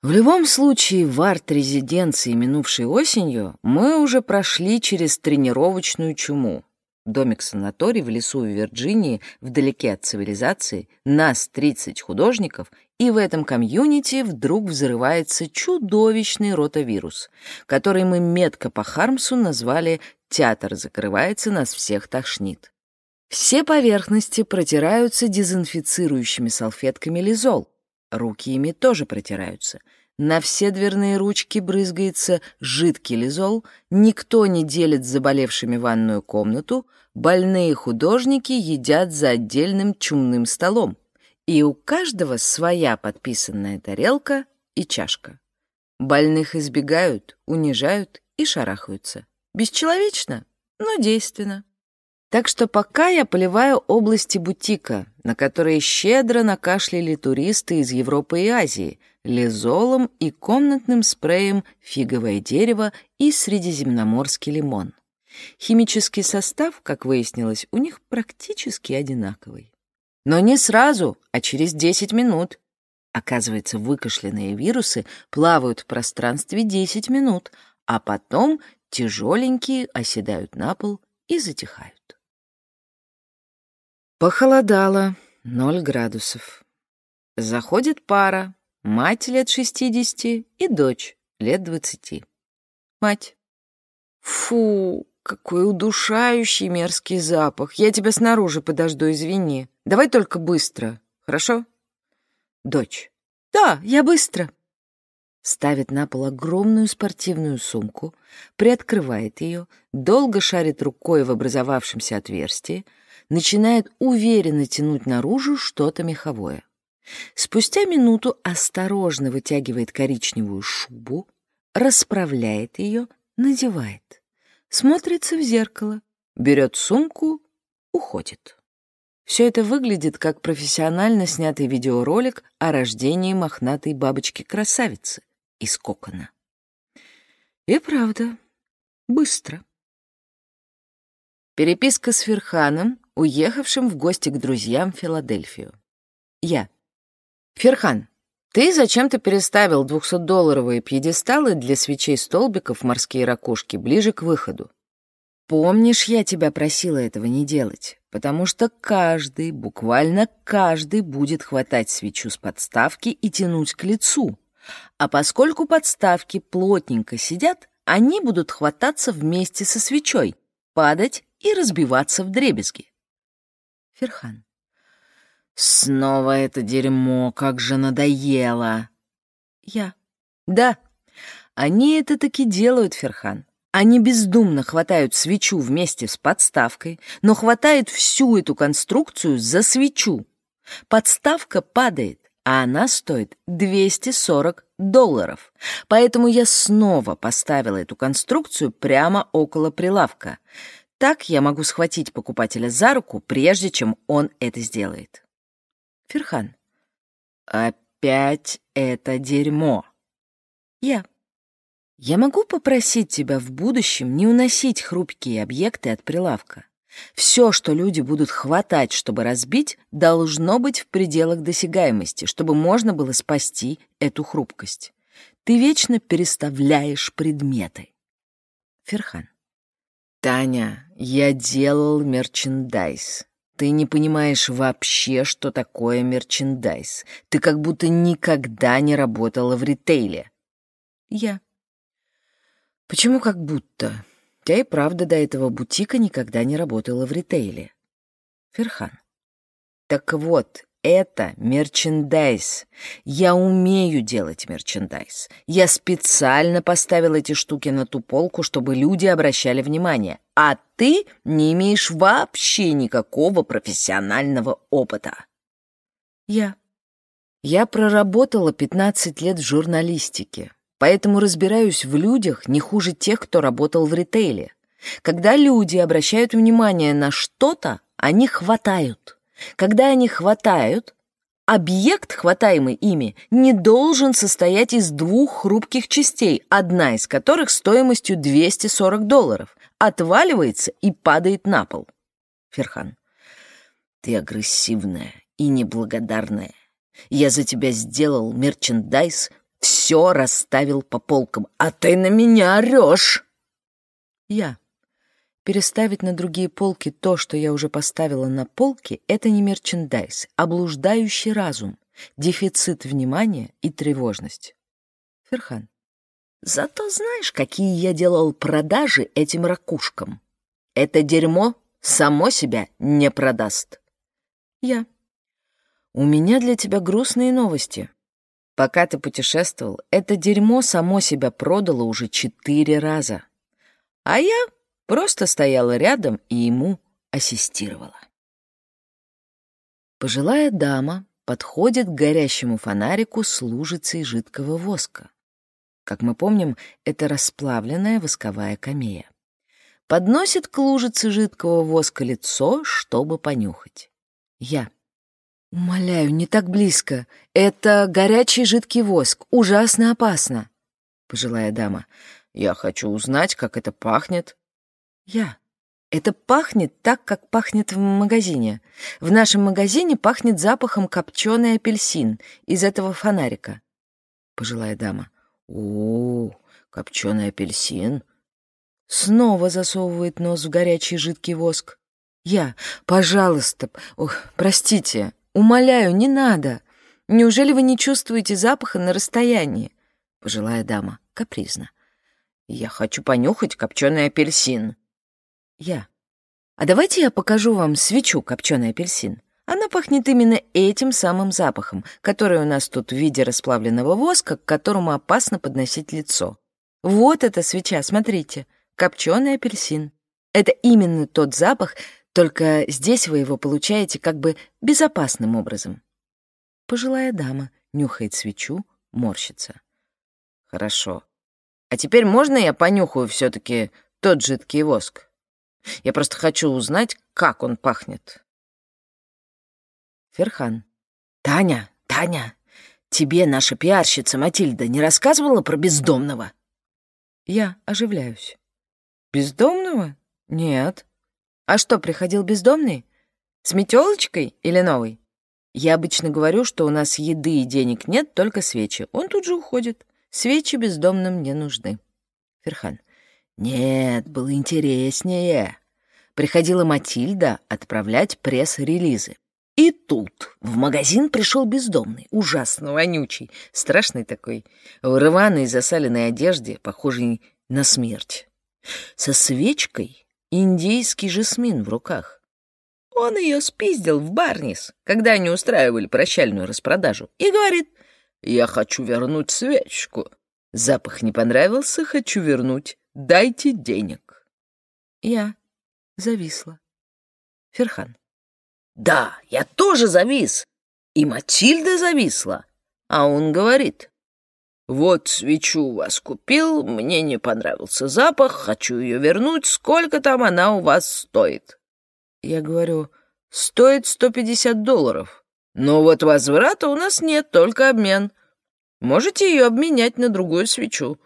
В любом случае, в арт-резиденции минувшей осенью мы уже прошли через тренировочную чуму. Домик-санаторий в лесу в Вирджинии, вдалеке от цивилизации, нас 30 художников и в этом комьюнити вдруг взрывается чудовищный ротавирус, который мы метко по Хармсу назвали «Театр закрывается, нас всех тошнит». Все поверхности протираются дезинфицирующими салфетками лизол. Руки ими тоже протираются. На все дверные ручки брызгается жидкий лизол, никто не делит с заболевшими ванную комнату, больные художники едят за отдельным чумным столом. И у каждого своя подписанная тарелка и чашка. Больных избегают, унижают и шарахаются. Бесчеловечно, но действенно. Так что пока я поливаю области бутика, на которые щедро накашляли туристы из Европы и Азии, лизолом и комнатным спреем фиговое дерево и средиземноморский лимон. Химический состав, как выяснилось, у них практически одинаковый. Но не сразу, а через 10 минут. Оказывается, выкашленные вирусы плавают в пространстве 10 минут, а потом тяжеленькие оседают на пол и затихают. Похолодало, 0 градусов. Заходит пара, мать лет 60 и дочь лет 20. Мать. Фу, какой удушающий мерзкий запах. Я тебя снаружи подожду, извини. Давай только быстро, хорошо? Дочь. Да, я быстро. Ставит на пол огромную спортивную сумку, приоткрывает ее, долго шарит рукой в образовавшемся отверстии, начинает уверенно тянуть наружу что-то меховое. Спустя минуту осторожно вытягивает коричневую шубу, расправляет ее, надевает смотрится в зеркало, берет сумку, уходит. Все это выглядит как профессионально снятый видеоролик о рождении мохнатой бабочки-красавицы из кокона. И правда, быстро. Переписка с Ферханом, уехавшим в гости к друзьям в Филадельфию. Я. Ферхан, ты зачем-то переставил 200-долларовые пьедесталы для свечей-столбиков морские ракушки ближе к выходу. Помнишь, я тебя просила этого не делать, потому что каждый, буквально каждый будет хватать свечу с подставки и тянуть к лицу, А поскольку подставки плотненько сидят, они будут хвататься вместе со свечой, падать и разбиваться в дребезги. Ферхан. Снова это дерьмо, как же надоело. Я. Да, они это таки делают, Ферхан. Они бездумно хватают свечу вместе с подставкой, но хватает всю эту конструкцию за свечу. Подставка падает, а она стоит 240 долларов. Поэтому я снова поставила эту конструкцию прямо около прилавка. Так я могу схватить покупателя за руку, прежде чем он это сделает. Ферхан. Опять это дерьмо. Я. Я могу попросить тебя в будущем не уносить хрупкие объекты от прилавка. Все, что люди будут хватать, чтобы разбить, должно быть в пределах досягаемости, чтобы можно было спасти эту хрупкость. Ты вечно переставляешь предметы. Ферхан. Таня, я делал мерчендайз. Ты не понимаешь вообще, что такое мерчендайз. Ты как будто никогда не работала в ритейле. Я. Почему как будто? Я и правда до этого бутика никогда не работала в ритейле. Ферхан. Так вот, это мерчендайз. Я умею делать мерчендайз. Я специально поставил эти штуки на ту полку, чтобы люди обращали внимание. А ты не имеешь вообще никакого профессионального опыта. Я. Я проработала 15 лет в журналистике. Поэтому разбираюсь в людях не хуже тех, кто работал в ритейле. Когда люди обращают внимание на что-то, они хватают. Когда они хватают, объект, хватаемый ими, не должен состоять из двух хрупких частей, одна из которых стоимостью 240 долларов, отваливается и падает на пол. Ферхан, ты агрессивная и неблагодарная. Я за тебя сделал мерчендайз все расставил по полкам, а ты на меня орешь. Я. Переставить на другие полки то, что я уже поставила на полке, это не мерчендайз, а блуждающий разум, дефицит внимания и тревожность. Ферхан. Зато знаешь, какие я делал продажи этим ракушкам? Это дерьмо само себя не продаст. Я. У меня для тебя грустные новости. Пока ты путешествовал, это дерьмо само себя продало уже четыре раза. А я просто стояла рядом и ему ассистировала. Пожилая дама подходит к горящему фонарику с лужицей жидкого воска. Как мы помним, это расплавленная восковая камея. Подносит к лужице жидкого воска лицо, чтобы понюхать. Я. «Умоляю, не так близко. Это горячий жидкий воск. Ужасно опасно». Пожилая дама. «Я хочу узнать, как это пахнет». «Я. Это пахнет так, как пахнет в магазине. В нашем магазине пахнет запахом копченый апельсин из этого фонарика». Пожилая дама. «О, копченый апельсин». Снова засовывает нос в горячий жидкий воск. «Я. Пожалуйста. Ох, простите». Умоляю, не надо. Неужели вы не чувствуете запаха на расстоянии? Пожилая дама, капризно. Я хочу понюхать копченый апельсин. Я. А давайте я покажу вам свечу копченый апельсин. Она пахнет именно этим самым запахом, который у нас тут в виде расплавленного воска, к которому опасно подносить лицо. Вот эта свеча, смотрите, копченый апельсин. Это именно тот запах, только здесь вы его получаете как бы безопасным образом. Пожилая дама нюхает свечу, морщится. Хорошо. А теперь можно я понюхаю все-таки тот жидкий воск? Я просто хочу узнать, как он пахнет. Ферхан. Таня, Таня, тебе наша пиарщица Матильда не рассказывала про бездомного? Я оживляюсь. Бездомного? Нет. А что, приходил бездомный? С метелочкой или новый? Я обычно говорю, что у нас еды и денег нет, только свечи. Он тут же уходит. Свечи бездомным не нужны. Ферхан. Нет, было интереснее. Приходила Матильда отправлять пресс-релизы. И тут в магазин пришел бездомный, ужасно вонючий, страшный такой, в рваной засаленной одежде, похожий на смерть, со свечкой индийский жасмин в руках. Он ее спиздил в Барнис, когда они устраивали прощальную распродажу, и говорит, «Я хочу вернуть свечку. Запах не понравился, хочу вернуть. Дайте денег». Я зависла. Ферхан. Да, я тоже завис. И Матильда зависла. А он говорит, вот свечу у вас купил, мне не понравился запах, хочу ее вернуть, сколько там она у вас стоит? Я говорю, стоит 150 долларов. Но вот возврата у нас нет, только обмен. Можете ее обменять на другую свечу.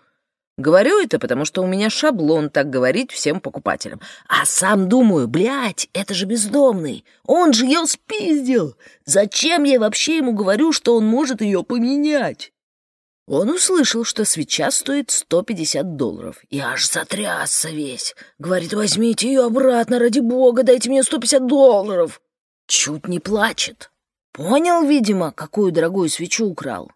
Говорю это, потому что у меня шаблон так говорить всем покупателям. А сам думаю, блядь, это же бездомный. Он же ее спиздил. Зачем я вообще ему говорю, что он может ее поменять? Он услышал, что свеча стоит 150 долларов, и аж затрясся весь. Говорит, возьмите ее обратно, ради бога, дайте мне 150 долларов. Чуть не плачет. Понял, видимо, какую дорогую свечу украл.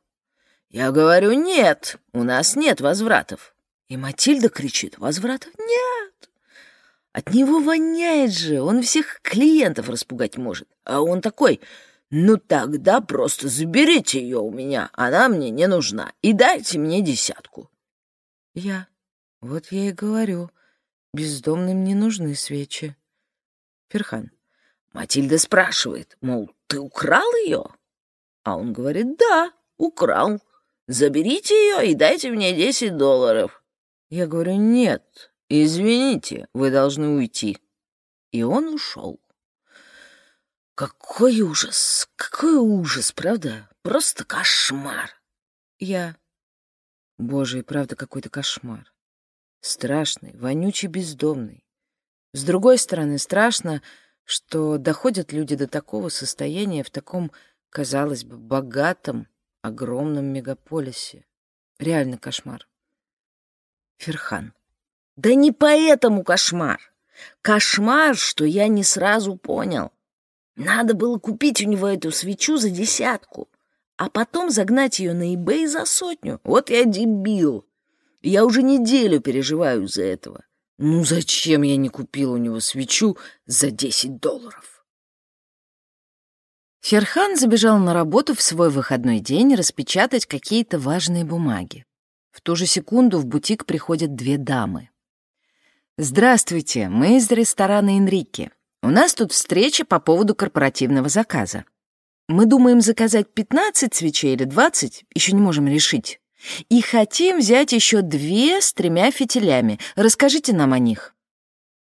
Я говорю, нет, у нас нет возвратов. И Матильда кричит, возвратов нет. От него воняет же, он всех клиентов распугать может. А он такой, ну тогда просто заберите ее у меня, она мне не нужна, и дайте мне десятку. Я, вот я и говорю, бездомным не нужны свечи. Ферхан, Матильда спрашивает, мол, ты украл ее? А он говорит, да, украл. Заберите ее и дайте мне десять долларов. Я говорю, нет, извините, вы должны уйти. И он ушел. Какой ужас, какой ужас, правда? Просто кошмар. Я... Боже, и правда какой-то кошмар. Страшный, вонючий, бездомный. С другой стороны, страшно, что доходят люди до такого состояния в таком, казалось бы, богатом, огромном мегаполисе. Реально кошмар. Ферхан. Да не поэтому кошмар. Кошмар, что я не сразу понял. Надо было купить у него эту свечу за десятку, а потом загнать ее на eBay за сотню. Вот я дебил. Я уже неделю переживаю из-за этого. Ну зачем я не купил у него свечу за десять долларов? Ферхан забежал на работу в свой выходной день распечатать какие-то важные бумаги. В ту же секунду в бутик приходят две дамы. «Здравствуйте, мы из ресторана «Энрике». У нас тут встреча по поводу корпоративного заказа. Мы думаем заказать 15 свечей или 20, еще не можем решить. И хотим взять еще две с тремя фитилями. Расскажите нам о них».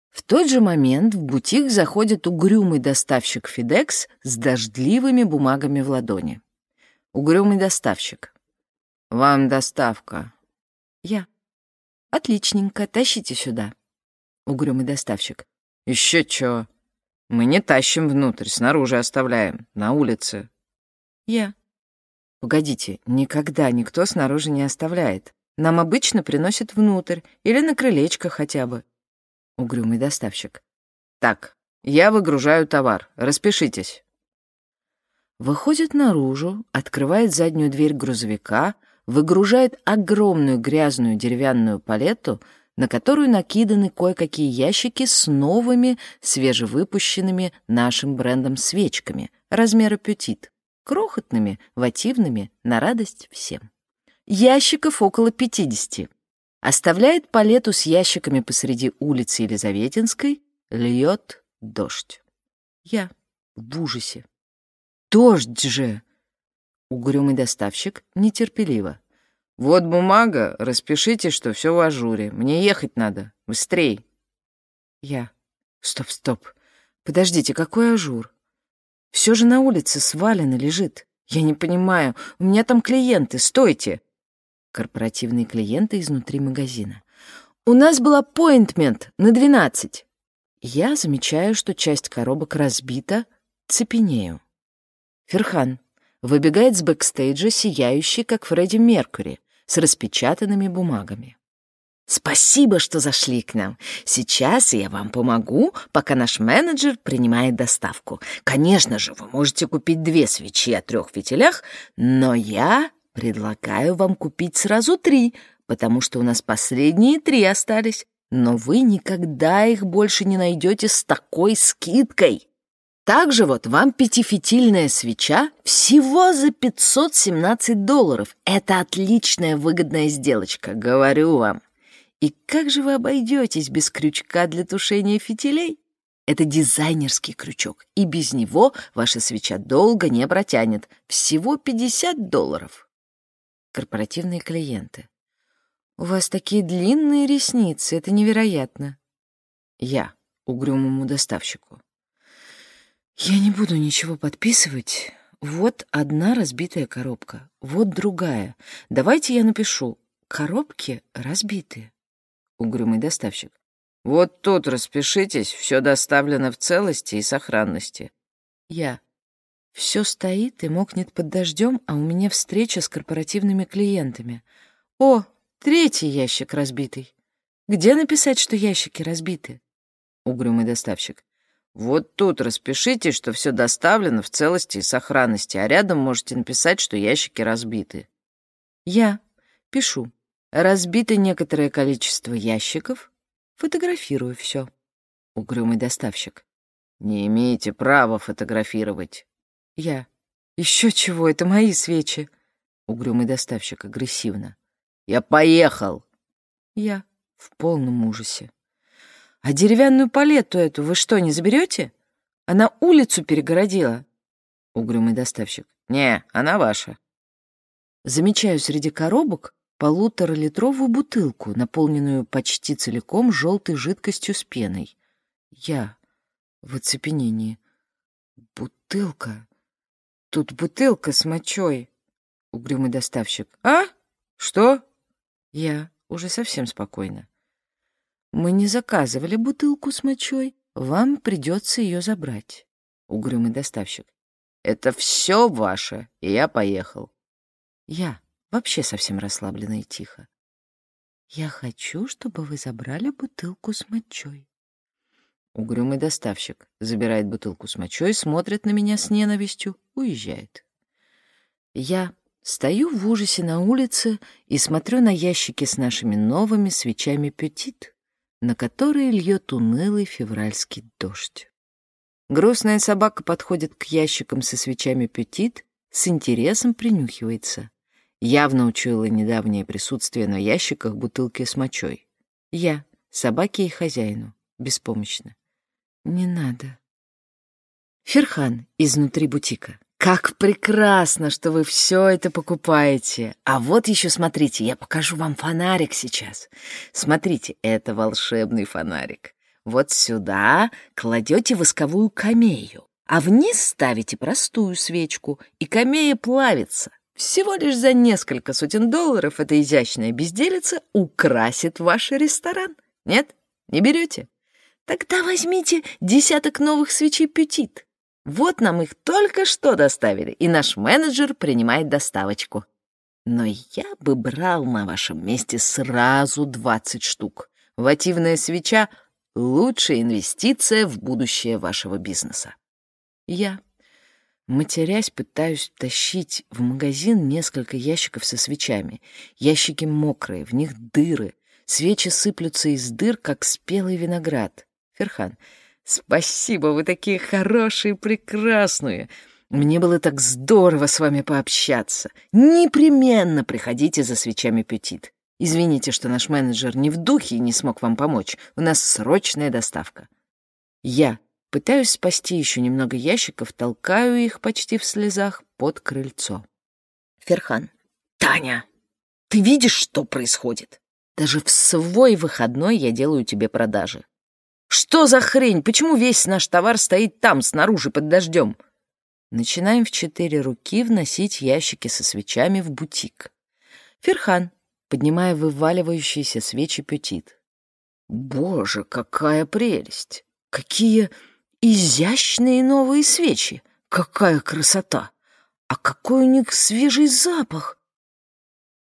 В тот же момент в бутик заходит угрюмый доставщик FedEx с дождливыми бумагами в ладони. Угрюмый доставщик. «Вам доставка». «Я». «Отличненько, тащите сюда». Угрюмый доставщик. «Еще чё? Мы не тащим внутрь, снаружи оставляем, на улице». «Я». «Погодите, никогда никто снаружи не оставляет. Нам обычно приносят внутрь или на крылечко хотя бы». Угрюмый доставщик. «Так, я выгружаю товар, распишитесь». Выходит наружу, открывает заднюю дверь грузовика — выгружает огромную грязную деревянную палету, на которую накиданы кое-какие ящики с новыми, свежевыпущенными нашим брендом свечками размера пютит, крохотными, вативными, на радость всем. Ящиков около 50. Оставляет палету с ящиками посреди улицы Елизаветинской, льет дождь. Я в ужасе. Дождь же! Угрюмый доставщик нетерпеливо. «Вот бумага, распишите, что все в ажуре. Мне ехать надо. Быстрей!» Я. «Стоп, стоп. Подождите, какой ажур? Все же на улице свалено лежит. Я не понимаю. У меня там клиенты. Стойте!» Корпоративные клиенты изнутри магазина. «У нас был appointment на двенадцать». Я замечаю, что часть коробок разбита, цепенею. Ферхан, выбегает с бэкстейджа сияющий, как Фредди Меркури, с распечатанными бумагами. Спасибо, что зашли к нам. Сейчас я вам помогу, пока наш менеджер принимает доставку. Конечно же, вы можете купить две свечи о трех фитилях, но я предлагаю вам купить сразу три, потому что у нас последние три остались. Но вы никогда их больше не найдете с такой скидкой. Также вот вам пятифитильная свеча всего за 517 долларов. Это отличная выгодная сделочка, говорю вам. И как же вы обойдетесь без крючка для тушения фитилей? Это дизайнерский крючок, и без него ваша свеча долго не протянет. Всего 50 долларов. Корпоративные клиенты. У вас такие длинные ресницы, это невероятно. Я угрюмому доставщику. Я не буду ничего подписывать. Вот одна разбитая коробка, вот другая. Давайте я напишу. Коробки разбитые угрюмый доставщик. «Вот тут распишитесь, все доставлено в целости и сохранности». Я. Все стоит и мокнет под дождем, а у меня встреча с корпоративными клиентами. О, третий ящик разбитый. Где написать, что ящики разбиты? Угрюмый доставщик. Вот тут распишитесь, что все доставлено в целости и сохранности, а рядом можете написать, что ящики разбиты. Я пишу разбито некоторое количество ящиков, фотографирую все. Угрюмый доставщик. Не имеете права фотографировать. Я. Еще чего, это мои свечи. Угрюмый доставщик агрессивно. Я поехал. Я в полном ужасе. А деревянную палету эту вы что, не заберете? Она улицу перегородила. Угрюмый доставщик. Не, она ваша. Замечаю среди коробок полуторалитровую бутылку, наполненную почти целиком желтой жидкостью с пеной. Я в оцепенении. Бутылка? Тут бутылка с мочой. Угрюмый доставщик. А? Что? Я уже совсем спокойно. Мы не заказывали бутылку с мочой. Вам придется ее забрать. Угрюмый доставщик. Это все ваше, и я поехал. Я Вообще совсем расслабленно и тихо. «Я хочу, чтобы вы забрали бутылку с мочой». Угрюмый доставщик забирает бутылку с мочой, смотрит на меня с ненавистью, уезжает. Я стою в ужасе на улице и смотрю на ящики с нашими новыми свечами «Петит», на которые льет унылый февральский дождь. Грустная собака подходит к ящикам со свечами «Петит», с интересом принюхивается. Явно учуяла недавнее присутствие на ящиках бутылки с мочой. Я, собаке и хозяину, беспомощно. Не надо. Ферхан изнутри бутика. Как прекрасно, что вы все это покупаете. А вот еще смотрите, я покажу вам фонарик сейчас. Смотрите, это волшебный фонарик. Вот сюда кладете восковую камею, а вниз ставите простую свечку, и камея плавится. Всего лишь за несколько сотен долларов эта изящная безделица украсит ваш ресторан. Нет? Не берете? Тогда возьмите десяток новых свечей «Пютит». Вот нам их только что доставили, и наш менеджер принимает доставочку. Но я бы брал на вашем месте сразу 20 штук. Вативная свеча — лучшая инвестиция в будущее вашего бизнеса. Я Матерясь, пытаюсь тащить в магазин несколько ящиков со свечами. Ящики мокрые, в них дыры. Свечи сыплются из дыр, как спелый виноград. Ферхан, спасибо, вы такие хорошие, прекрасные. Мне было так здорово с вами пообщаться. Непременно приходите за свечами Петит. Извините, что наш менеджер не в духе и не смог вам помочь. У нас срочная доставка. Я Пытаюсь спасти еще немного ящиков, толкаю их почти в слезах под крыльцо. Ферхан. «Таня, ты видишь, что происходит? Даже в свой выходной я делаю тебе продажи. Что за хрень? Почему весь наш товар стоит там, снаружи, под дождем?» Начинаем в четыре руки вносить ящики со свечами в бутик. Ферхан, поднимая вываливающиеся свечи, пютит. «Боже, какая прелесть! Какие Изящные новые свечи. Какая красота! А какой у них свежий запах!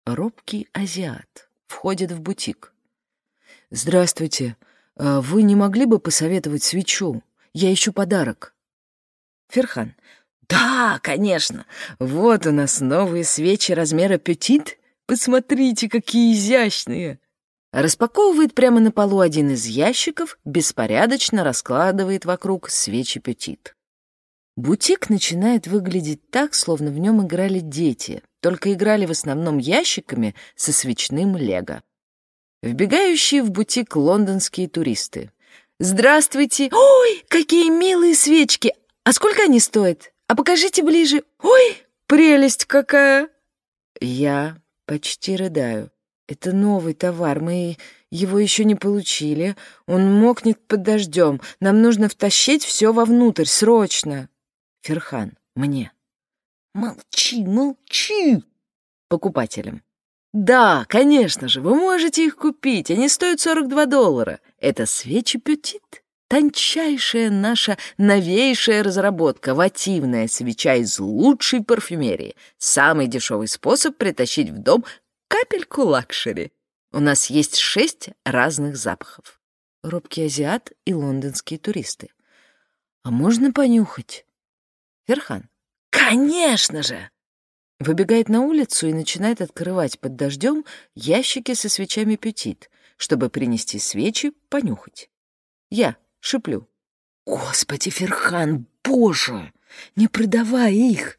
Робкий азиат входит в бутик. «Здравствуйте. А вы не могли бы посоветовать свечу? Я ищу подарок». Ферхан. «Да, конечно. Вот у нас новые свечи размера петит. Посмотрите, какие изящные!» Распаковывает прямо на полу один из ящиков, беспорядочно раскладывает вокруг свечи петит. Бутик начинает выглядеть так, словно в нем играли дети, только играли в основном ящиками со свечным лего. Вбегающие в бутик лондонские туристы. «Здравствуйте! Ой, какие милые свечки! А сколько они стоят? А покажите ближе! Ой, прелесть какая!» Я почти рыдаю. Это новый товар, мы его еще не получили. Он мокнет под дождем. Нам нужно втащить все вовнутрь, срочно. Ферхан, мне. Молчи, молчи. Покупателям. Да, конечно же, вы можете их купить. Они стоят 42 доллара. Это свечи Petite. Тончайшая наша новейшая разработка, вотивная свеча из лучшей парфюмерии. Самый дешевый способ притащить в дом капельку luxury. У нас есть шесть разных запахов. Робкий азиат и лондонские туристы. А можно понюхать? Ферхан. Конечно же! Выбегает на улицу и начинает открывать под дождем ящики со свечами петит, чтобы принести свечи понюхать. Я шиплю. Господи, Ферхан, боже! Не продавай их!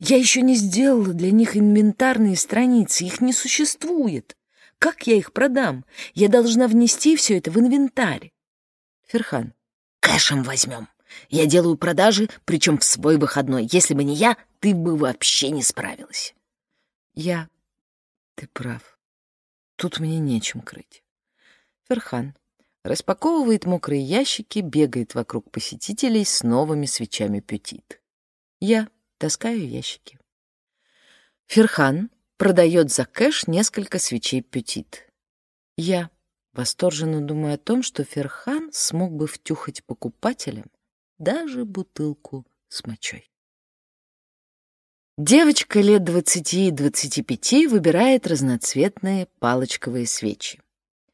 Я еще не сделала для них инвентарные страницы, их не существует. Как я их продам? Я должна внести все это в инвентарь. Ферхан. Кэшем возьмем. Я делаю продажи, причем в свой выходной. Если бы не я, ты бы вообще не справилась. Я. Ты прав. Тут мне нечем крыть. Ферхан распаковывает мокрые ящики, бегает вокруг посетителей с новыми свечами пютит. Я таскаю ящики. Ферхан продает за кэш несколько свечей пютит. Я восторженно думаю о том, что Ферхан смог бы втюхать покупателям даже бутылку с мочой. Девочка лет 20-25 выбирает разноцветные палочковые свечи.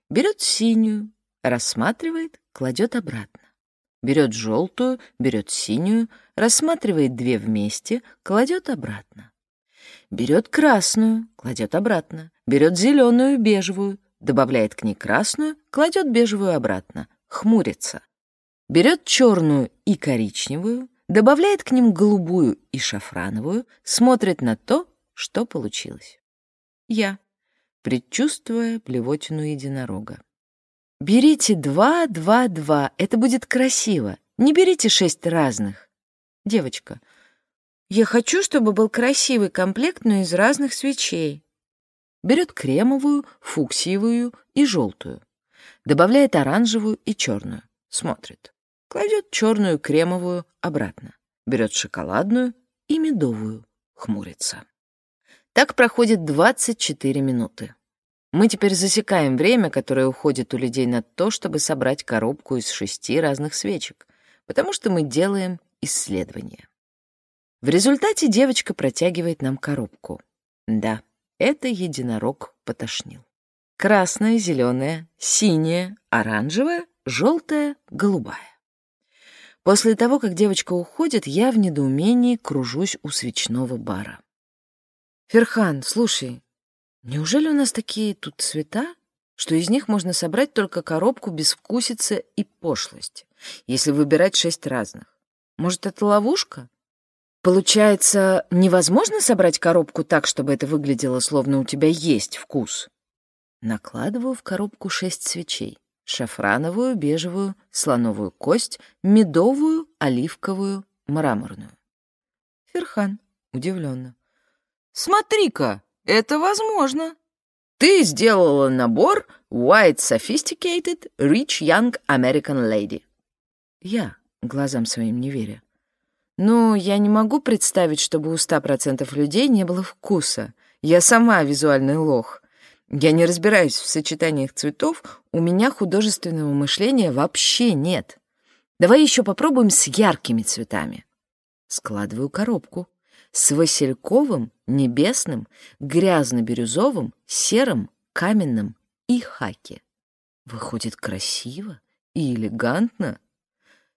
Берет синюю, рассматривает, кладет обратно. Берет желтую, берет синюю, рассматривает две вместе, кладет обратно. Берет красную, кладет обратно. Берет зеленую, бежевую, добавляет к ней красную, кладет бежевую обратно. Хмурится. Берет черную и коричневую, добавляет к ним голубую и шафрановую, смотрит на то, что получилось. Я, предчувствуя блевотину единорога. Берите два, два, два. Это будет красиво. Не берите шесть разных. Девочка. Я хочу, чтобы был красивый комплект, но из разных свечей. Берет кремовую, фуксиевую и желтую. Добавляет оранжевую и черную. Смотрит. Кладет черную кремовую обратно. Берет шоколадную и медовую. Хмурится. Так проходит 24 минуты. Мы теперь засекаем время, которое уходит у людей на то, чтобы собрать коробку из шести разных свечек, потому что мы делаем исследование. В результате девочка протягивает нам коробку. Да, это единорог потошнил. Красная, зеленая, синяя, оранжевая, желтая, голубая. После того, как девочка уходит, я в недоумении кружусь у свечного бара. «Ферхан, слушай, Неужели у нас такие тут цвета, что из них можно собрать только коробку без вкусицы и пошлости, если выбирать шесть разных? Может, это ловушка? Получается, невозможно собрать коробку так, чтобы это выглядело, словно у тебя есть вкус? Накладываю в коробку шесть свечей. Шафрановую, бежевую, слоновую кость, медовую, оливковую, мраморную. Ферхан удивленно. «Смотри-ка, это возможно. Ты сделала набор White Sophisticated Rich Young American Lady. Я глазам своим не веря. Но я не могу представить, чтобы у ста процентов людей не было вкуса. Я сама визуальный лох. Я не разбираюсь в сочетаниях цветов, у меня художественного мышления вообще нет. Давай еще попробуем с яркими цветами. Складываю коробку с васильковым, небесным, грязно-бирюзовым, серым, каменным и хаки. Выходит красиво и элегантно.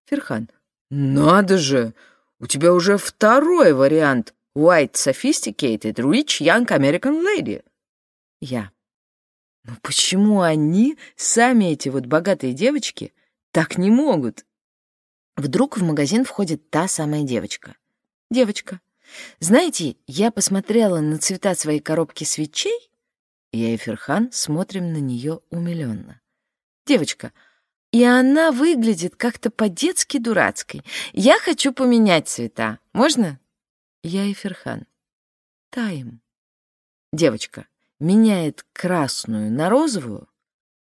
Ферхан. Надо же! У тебя уже второй вариант. White Sophisticated Rich Young American Lady. Я. Но почему они, сами эти вот богатые девочки, так не могут? Вдруг в магазин входит та самая девочка. Девочка. Знаете, я посмотрела на цвета своей коробки свечей, я и Ферхан смотрим на нее умиленно. Девочка. И она выглядит как-то по-детски дурацкой. Я хочу поменять цвета. Можно? Я и Ферхан. Таем. Девочка меняет красную на розовую,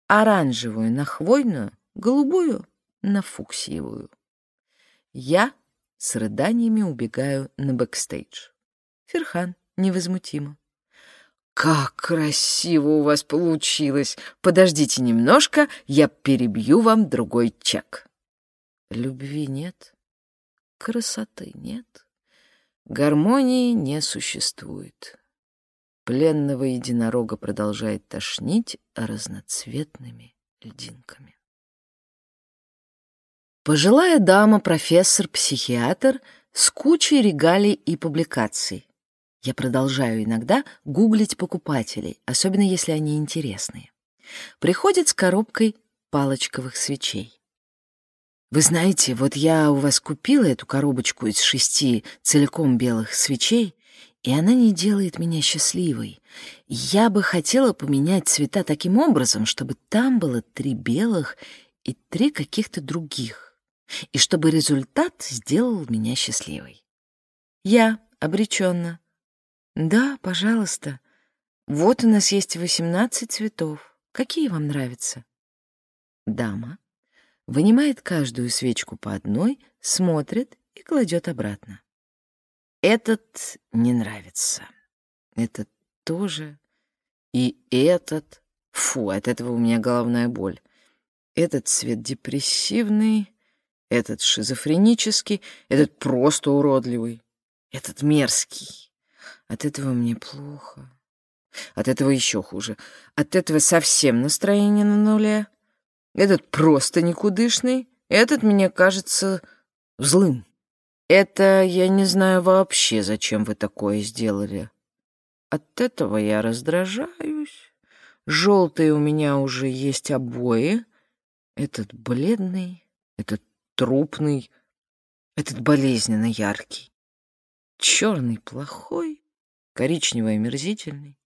оранжевую на хвойную, голубую на фуксиевую. Я с рыданиями убегаю на бэкстейдж. Ферхан невозмутимо. «Как красиво у вас получилось! Подождите немножко, я перебью вам другой чек». Любви нет, красоты нет, гармонии не существует. Пленного единорога продолжает тошнить разноцветными льдинками. Пожилая дама, профессор, психиатр с кучей регалий и публикаций. Я продолжаю иногда гуглить покупателей, особенно если они интересные. Приходит с коробкой палочковых свечей. Вы знаете, вот я у вас купила эту коробочку из шести целиком белых свечей, и она не делает меня счастливой. Я бы хотела поменять цвета таким образом, чтобы там было три белых и три каких-то других, и чтобы результат сделал меня счастливой. Я обреченно. Да, пожалуйста. Вот у нас есть восемнадцать цветов. Какие вам нравятся? Дама вынимает каждую свечку по одной, смотрит и кладет обратно. Этот не нравится. Этот тоже. И этот. Фу, от этого у меня головная боль. Этот цвет депрессивный, этот шизофренический, этот просто уродливый, этот мерзкий. От этого мне плохо. От этого еще хуже. От этого совсем настроение на нуле. Этот просто никудышный. Этот мне кажется злым. Это я не знаю вообще, зачем вы такое сделали. От этого я раздражаюсь. Желтые у меня уже есть обои. Этот бледный, этот трупный, этот болезненно яркий. Черный плохой, коричневый омерзительный.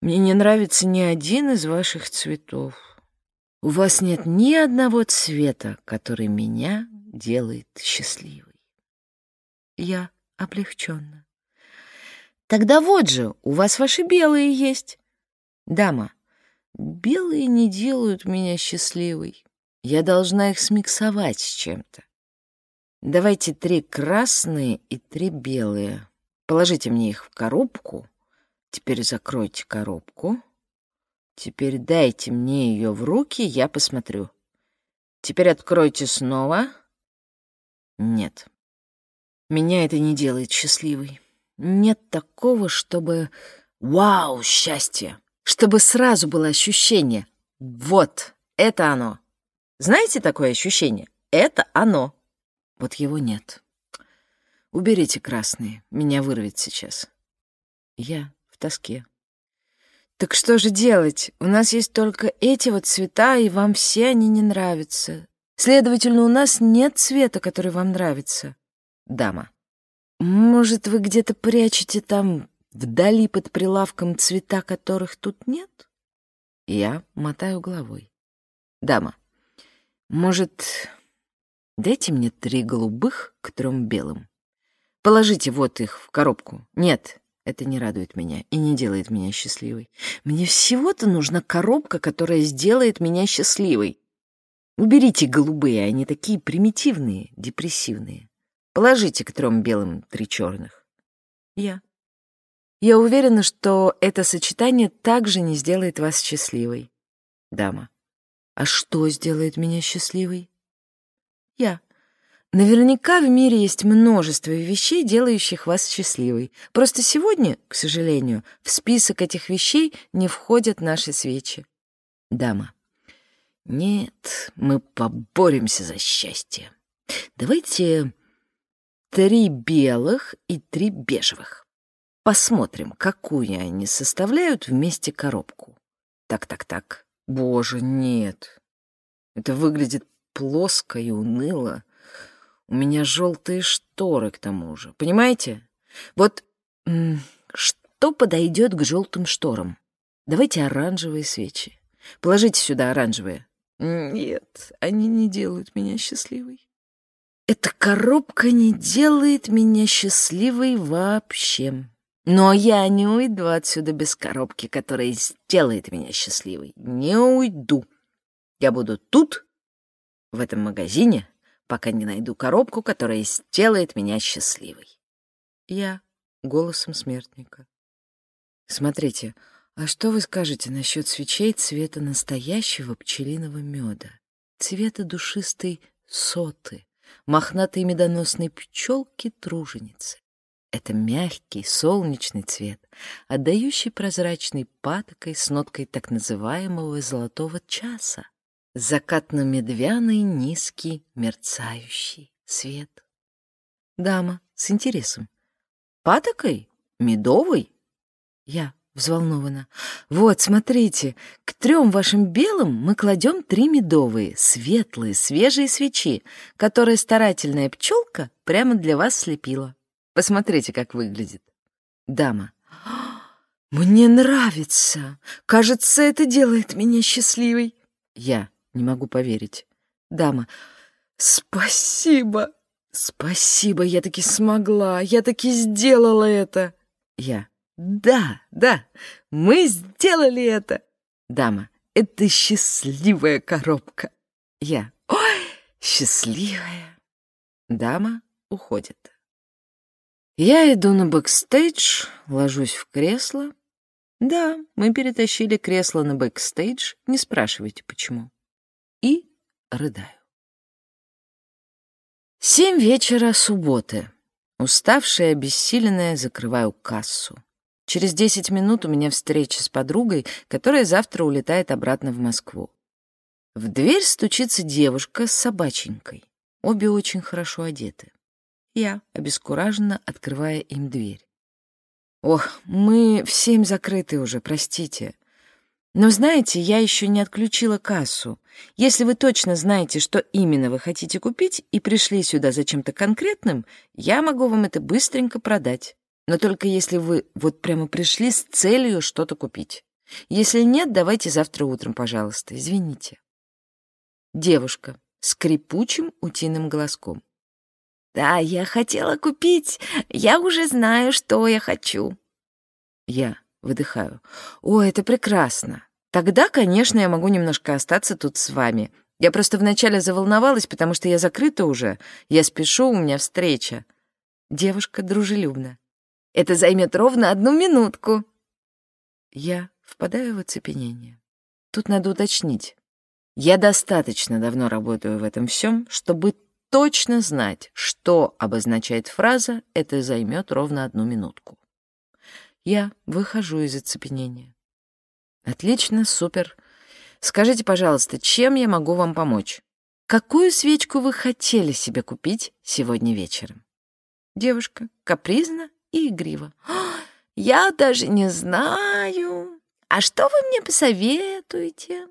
Мне не нравится ни один из ваших цветов. У вас нет ни одного цвета, который меня делает счастливой. Я облегченно. Тогда вот же, у вас ваши белые есть. Дама, белые не делают меня счастливой. Я должна их смиксовать с чем-то. Давайте три красные и три белые. Положите мне их в коробку. Теперь закройте коробку. Теперь дайте мне ее в руки, я посмотрю. Теперь откройте снова. Нет. Меня это не делает счастливой. Нет такого, чтобы... Вау, счастье! Чтобы сразу было ощущение. Вот, это оно. Знаете такое ощущение? Это оно. Вот его нет. Уберите красные, меня вырвет сейчас. Я в тоске. Так что же делать? У нас есть только эти вот цвета, и вам все они не нравятся. Следовательно, у нас нет цвета, который вам нравится дама. «Может, вы где-то прячете там вдали под прилавком цвета, которых тут нет?» Я мотаю головой. «Дама, может, дайте мне три голубых к трем белым? Положите вот их в коробку. Нет, это не радует меня и не делает меня счастливой. Мне всего-то нужна коробка, которая сделает меня счастливой. Уберите голубые, они такие примитивные, депрессивные. Положите к трем белым три черных. Я. Я уверена, что это сочетание также не сделает вас счастливой. Дама. А что сделает меня счастливой? Я. Наверняка в мире есть множество вещей, делающих вас счастливой. Просто сегодня, к сожалению, в список этих вещей не входят наши свечи. Дама. Нет, мы поборемся за счастье. Давайте три белых и три бежевых. Посмотрим, какую они составляют вместе коробку. Так-так-так. Боже, нет. Это выглядит плоско и уныло. У меня желтые шторы к тому же. Понимаете? Вот что подойдет к желтым шторам? Давайте оранжевые свечи. Положите сюда оранжевые. Нет, они не делают меня счастливой. Эта коробка не делает меня счастливой вообще. Но я не уйду отсюда без коробки, которая сделает меня счастливой. Не уйду. Я буду тут, в этом магазине, пока не найду коробку, которая сделает меня счастливой. Я голосом смертника. Смотрите, а что вы скажете насчет свечей цвета настоящего пчелиного меда, цвета душистой соты, мохнатой медоносной пчелки-труженицы? Это мягкий, солнечный цвет, отдающий прозрачной патокой с ноткой так называемого золотого часа, закатно-медвяный, низкий, мерцающий свет. Дама с интересом. Патокой? Медовый? Я взволнована. Вот, смотрите, к трем вашим белым мы кладем три медовые, светлые, свежие свечи, которые старательная пчелка прямо для вас слепила. Посмотрите, как выглядит. Дама. Мне нравится. Кажется, это делает меня счастливой. Я не могу поверить. Дама. Спасибо. Спасибо, я таки смогла. Я таки сделала это. Я. Да, да, мы сделали это. Дама. Это счастливая коробка. Я. Ой, счастливая. Дама уходит. Я иду на бэкстейдж, ложусь в кресло. Да, мы перетащили кресло на бэкстейдж, не спрашивайте, почему. И рыдаю. Семь вечера субботы. Уставшая, обессиленная, закрываю кассу. Через десять минут у меня встреча с подругой, которая завтра улетает обратно в Москву. В дверь стучится девушка с собаченькой. Обе очень хорошо одеты. Я, обескураженно, открывая им дверь. «Ох, мы в семь закрыты уже, простите. Но знаете, я еще не отключила кассу. Если вы точно знаете, что именно вы хотите купить, и пришли сюда за чем-то конкретным, я могу вам это быстренько продать. Но только если вы вот прямо пришли с целью что-то купить. Если нет, давайте завтра утром, пожалуйста, извините». Девушка скрипучим утиным голоском. «Да, я хотела купить. Я уже знаю, что я хочу». Я выдыхаю. «О, это прекрасно. Тогда, конечно, я могу немножко остаться тут с вами. Я просто вначале заволновалась, потому что я закрыта уже. Я спешу, у меня встреча». Девушка дружелюбна. «Это займет ровно одну минутку». Я впадаю в оцепенение. Тут надо уточнить. Я достаточно давно работаю в этом всем, чтобы точно знать, что обозначает фраза, это займет ровно одну минутку. Я выхожу из оцепенения. Отлично, супер. Скажите, пожалуйста, чем я могу вам помочь? Какую свечку вы хотели себе купить сегодня вечером? Девушка капризна и игриво. Я даже не знаю. А что вы мне посоветуете?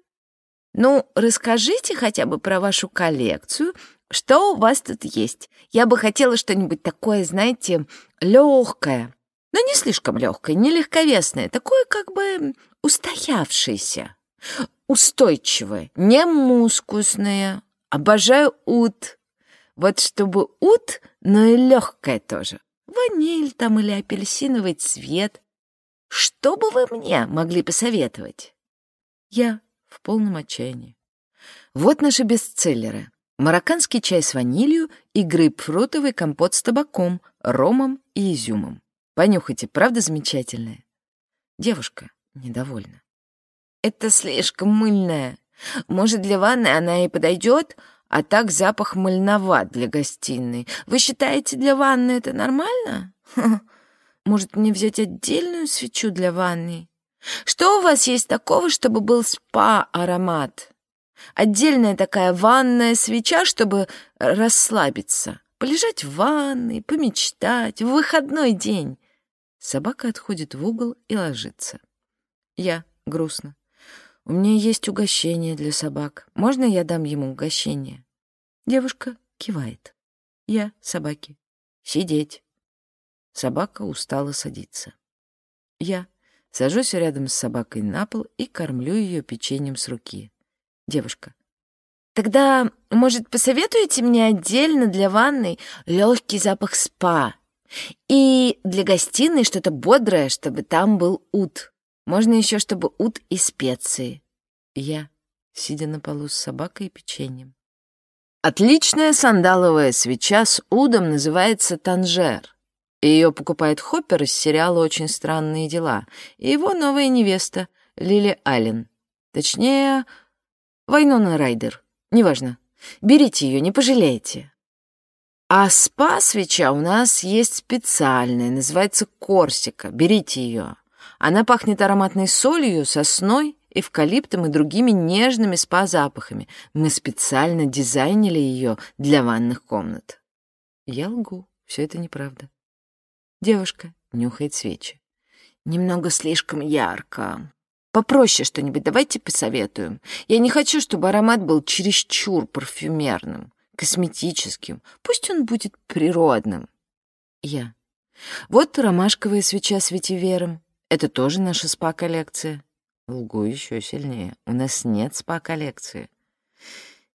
Ну, расскажите хотя бы про вашу коллекцию что у вас тут есть? Я бы хотела что-нибудь такое, знаете, легкое. Но не слишком легкое, не легковесное. Такое как бы устоявшееся, устойчивое, не мускусное. Обожаю ут. Вот чтобы ут, но и легкое тоже. Ваниль там или апельсиновый цвет. Что бы вы мне могли посоветовать? Я в полном отчаянии. Вот наши бестселлеры марокканский чай с ванилью и грейпфрутовый компот с табаком, ромом и изюмом. Понюхайте, правда замечательная? Девушка недовольна. Это слишком мыльная. Может, для ванны она и подойдет, а так запах мыльноват для гостиной. Вы считаете, для ванны это нормально? (laughs) Может, мне взять отдельную свечу для ванны? Что у вас есть такого, чтобы был спа-аромат? Отдельная такая ванная свеча, чтобы расслабиться. Полежать в ванной, помечтать, в выходной день. Собака отходит в угол и ложится. Я грустно. У меня есть угощение для собак. Можно я дам ему угощение? Девушка кивает. Я собаке. Сидеть. Собака устало садится. Я сажусь рядом с собакой на пол и кормлю ее печеньем с руки. Девушка. Тогда, может, посоветуете мне отдельно для ванной легкий запах спа? И для гостиной что-то бодрое, чтобы там был ут. Можно еще, чтобы ут и специи. Я, сидя на полу с собакой и печеньем. Отличная сандаловая свеча с удом называется «Танжер». Ее покупает Хоппер из сериала «Очень странные дела» и его новая невеста Лили Аллен. Точнее, Вайнона Райдер. Неважно. Берите ее, не пожалеете. А спа-свеча у нас есть специальная, называется Корсика. Берите ее. Она пахнет ароматной солью, сосной эвкалиптом и другими нежными спа-запахами. Мы специально дизайнили ее для ванных комнат. Я лгу, все это неправда. Девушка нюхает свечи. Немного слишком ярко. Попроще что-нибудь давайте посоветуем. Я не хочу, чтобы аромат был чересчур парфюмерным, косметическим. Пусть он будет природным. Я. Вот ромашковая свеча с ветивером. Это тоже наша спа-коллекция. Лгу еще сильнее. У нас нет спа-коллекции.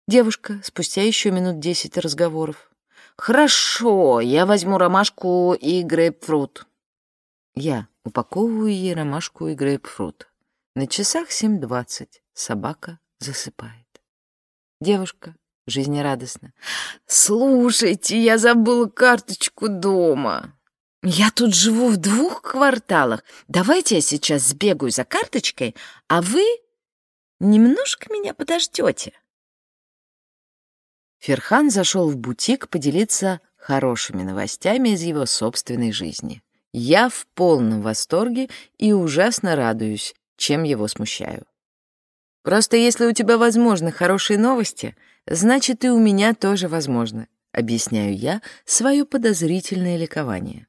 Девушка, спустя еще минут десять разговоров. Хорошо, я возьму ромашку и грейпфрут. Я упаковываю ей ромашку и грейпфрут. На часах семь двадцать. Собака засыпает. Девушка жизнерадостно. «Слушайте, я забыла карточку дома. Я тут живу в двух кварталах. Давайте я сейчас сбегаю за карточкой, а вы немножко меня подождете. Ферхан зашел в бутик поделиться хорошими новостями из его собственной жизни. Я в полном восторге и ужасно радуюсь, чем его смущаю. Просто если у тебя возможны хорошие новости, значит и у меня тоже возможно, объясняю я свое подозрительное ликование.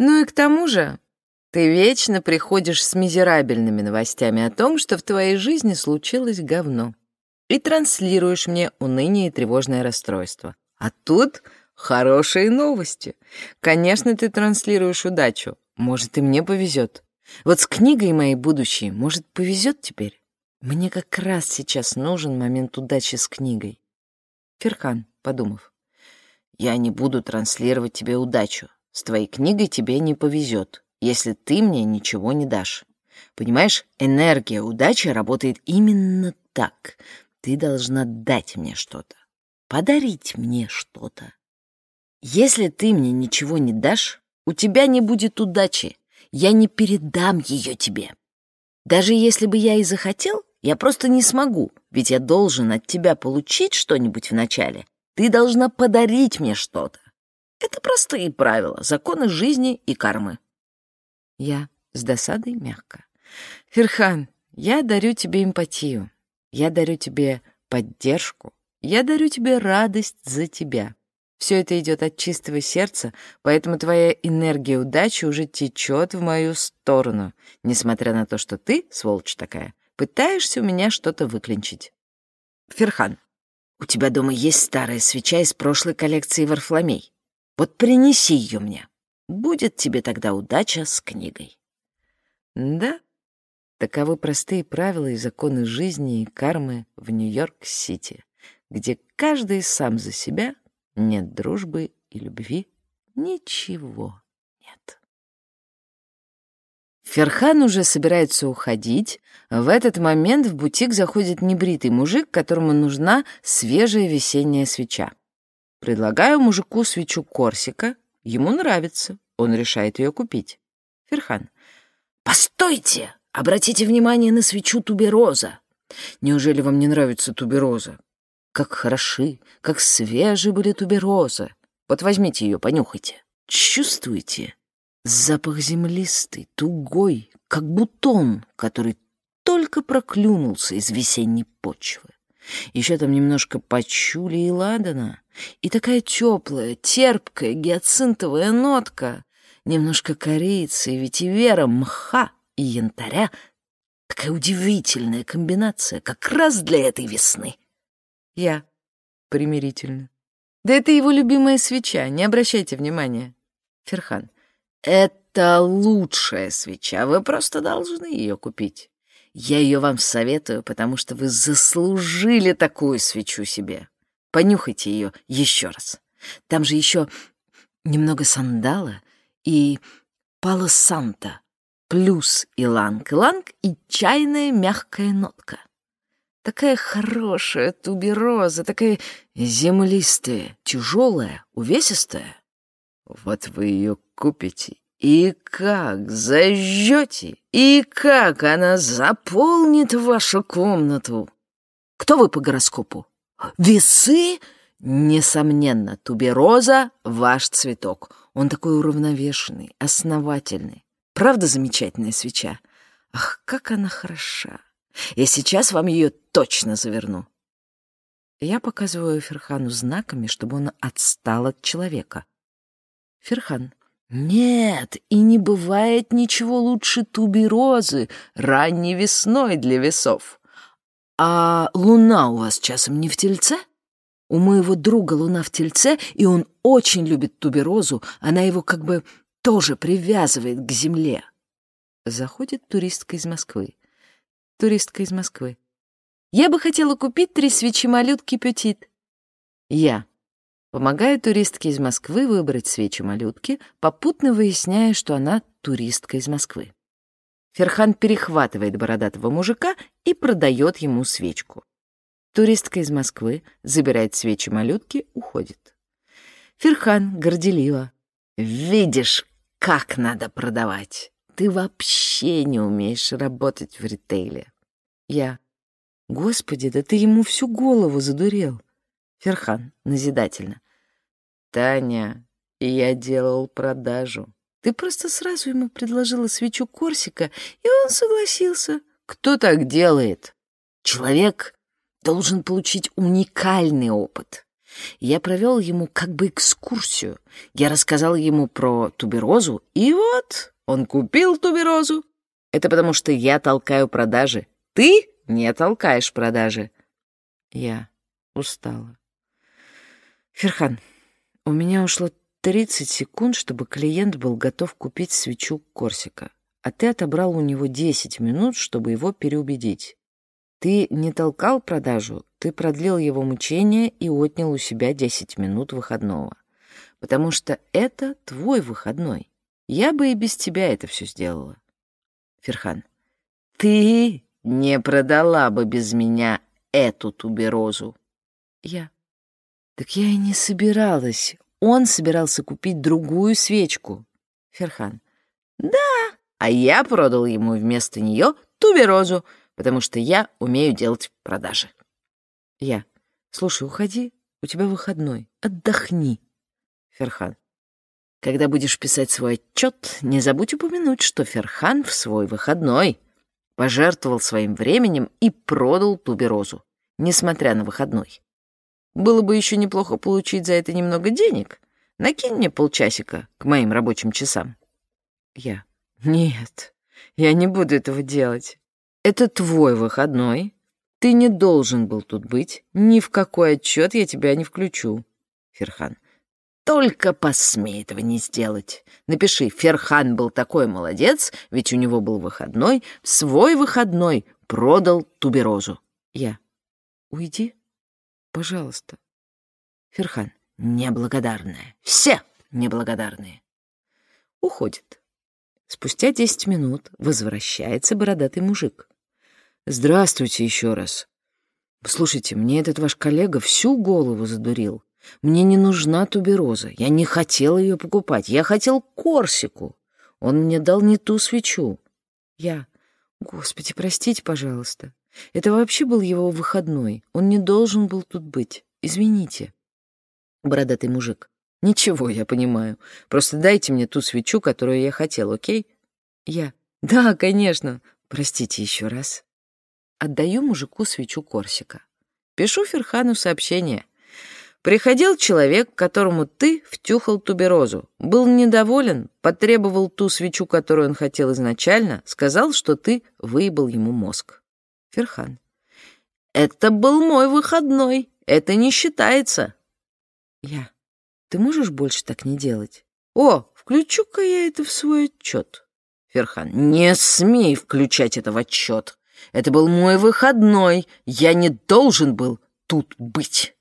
Ну и к тому же, ты вечно приходишь с мизерабельными новостями о том, что в твоей жизни случилось говно, и транслируешь мне уныние и тревожное расстройство. А тут хорошие новости. Конечно, ты транслируешь удачу. Может, и мне повезет. Вот с книгой моей будущей, может, повезет теперь? Мне как раз сейчас нужен момент удачи с книгой. Ферхан, подумав, я не буду транслировать тебе удачу. С твоей книгой тебе не повезет, если ты мне ничего не дашь. Понимаешь, энергия удачи работает именно так. Ты должна дать мне что-то, подарить мне что-то. Если ты мне ничего не дашь, у тебя не будет удачи. Я не передам ее тебе. Даже если бы я и захотел, я просто не смогу, ведь я должен от тебя получить что-нибудь вначале. Ты должна подарить мне что-то. Это простые правила, законы жизни и кармы. Я с досадой мягко. Ферхан, я дарю тебе эмпатию. Я дарю тебе поддержку. Я дарю тебе радость за тебя. Все это идет от чистого сердца, поэтому твоя энергия удачи уже течет в мою сторону, несмотря на то, что ты, сволочь такая, пытаешься у меня что-то выклинчить. Ферхан, у тебя дома есть старая свеча из прошлой коллекции Варфломей. Вот принеси ее мне. Будет тебе тогда удача с книгой. Да, таковы простые правила и законы жизни и кармы в Нью-Йорк-Сити, где каждый сам за себя, нет дружбы и любви, ничего нет. Ферхан уже собирается уходить. В этот момент в бутик заходит небритый мужик, которому нужна свежая весенняя свеча. Предлагаю мужику свечу Корсика. Ему нравится. Он решает ее купить. Ферхан. «Постойте! Обратите внимание на свечу тубероза. Неужели вам не нравится тубероза? Как хороши, как свежи были туберозы. Вот возьмите ее, понюхайте. Чувствуете? Запах землистый, тугой, как бутон, который только проклюнулся из весенней почвы. Еще там немножко пачули и ладана. И такая теплая, терпкая гиацинтовая нотка. Немножко корицы, ветивера, мха и янтаря. Такая удивительная комбинация, как раз для этой весны. Я примирительно. Да это его любимая свеча, не обращайте внимания. Ферхан. Это лучшая свеча, вы просто должны ее купить. Я ее вам советую, потому что вы заслужили такую свечу себе. Понюхайте ее еще раз. Там же еще немного сандала и пало санта, плюс иланг-иланг и чайная мягкая нотка. Такая хорошая тубероза, такая землистая, тяжелая, увесистая. Вот вы ее купите, и как зажжете, и как она заполнит вашу комнату. Кто вы по гороскопу? Весы? Несомненно, тубероза — ваш цветок. Он такой уравновешенный, основательный. Правда замечательная свеча? Ах, как она хороша! Я сейчас вам ее точно заверну. Я показываю Ферхану знаками, чтобы он отстал от человека. Ферхан. Нет, и не бывает ничего лучше туберозы ранней весной для весов. А луна у вас часом не в тельце? У моего друга луна в тельце, и он очень любит туберозу, она его как бы тоже привязывает к земле. Заходит туристка из Москвы. Туристка из Москвы. Я бы хотела купить три свечи малютки Петит. Я. Помогаю туристке из Москвы выбрать свечи малютки, попутно выясняя, что она туристка из Москвы. Ферхан перехватывает бородатого мужика и продает ему свечку. Туристка из Москвы забирает свечи малютки, уходит. Ферхан горделиво. «Видишь, как надо продавать! Ты вообще не умеешь работать в ритейле!» Я. «Господи, да ты ему всю голову задурел!» Ферхан назидательно. «Таня, я делал продажу. Ты просто сразу ему предложила свечу Корсика, и он согласился. Кто так делает? Человек должен получить уникальный опыт. Я провел ему как бы экскурсию. Я рассказал ему про туберозу, и вот он купил туберозу. Это потому что я толкаю продажи. Ты не толкаешь продажи. Я устала. Ферхан, у меня ушло 30 секунд, чтобы клиент был готов купить свечу Корсика, а ты отобрал у него 10 минут, чтобы его переубедить. Ты не толкал продажу, ты продлил его мучение и отнял у себя 10 минут выходного. Потому что это твой выходной. Я бы и без тебя это все сделала. Ферхан, ты не продала бы без меня эту туберозу. Я. Так я и не собиралась. Он собирался купить другую свечку. Ферхан. Да, а я продал ему вместо нее туберозу, потому что я умею делать продажи. Я. Слушай, уходи, у тебя выходной. Отдохни. Ферхан. Когда будешь писать свой отчет, не забудь упомянуть, что Ферхан в свой выходной пожертвовал своим временем и продал туберозу, несмотря на выходной. Было бы еще неплохо получить за это немного денег. Накинь мне полчасика к моим рабочим часам. Я. Нет, я не буду этого делать. Это твой выходной. Ты не должен был тут быть. Ни в какой отчет я тебя не включу. Ферхан. Только посмей этого не сделать. Напиши, Ферхан был такой молодец, ведь у него был выходной, в свой выходной продал туберозу. Я. Уйди. Пожалуйста. Ферхан, неблагодарная. Все неблагодарные. Уходит. Спустя десять минут возвращается бородатый мужик. Здравствуйте еще раз. Слушайте, мне этот ваш коллега всю голову задурил. Мне не нужна тубероза. Я не хотел ее покупать. Я хотел Корсику. Он мне дал не ту свечу. Я. Господи, простите, пожалуйста. Это вообще был его выходной. Он не должен был тут быть. Извините. Бородатый мужик. Ничего, я понимаю. Просто дайте мне ту свечу, которую я хотел, окей? Я. Да, конечно. Простите еще раз. Отдаю мужику свечу Корсика. Пишу Ферхану сообщение. Приходил человек, которому ты втюхал туберозу. Был недоволен, потребовал ту свечу, которую он хотел изначально, сказал, что ты выебал ему мозг. Ферхан. Это был мой выходной. Это не считается. Я. Ты можешь больше так не делать? О, включу-ка я это в свой отчет. Ферхан. Не смей включать это в отчет. Это был мой выходной. Я не должен был тут быть.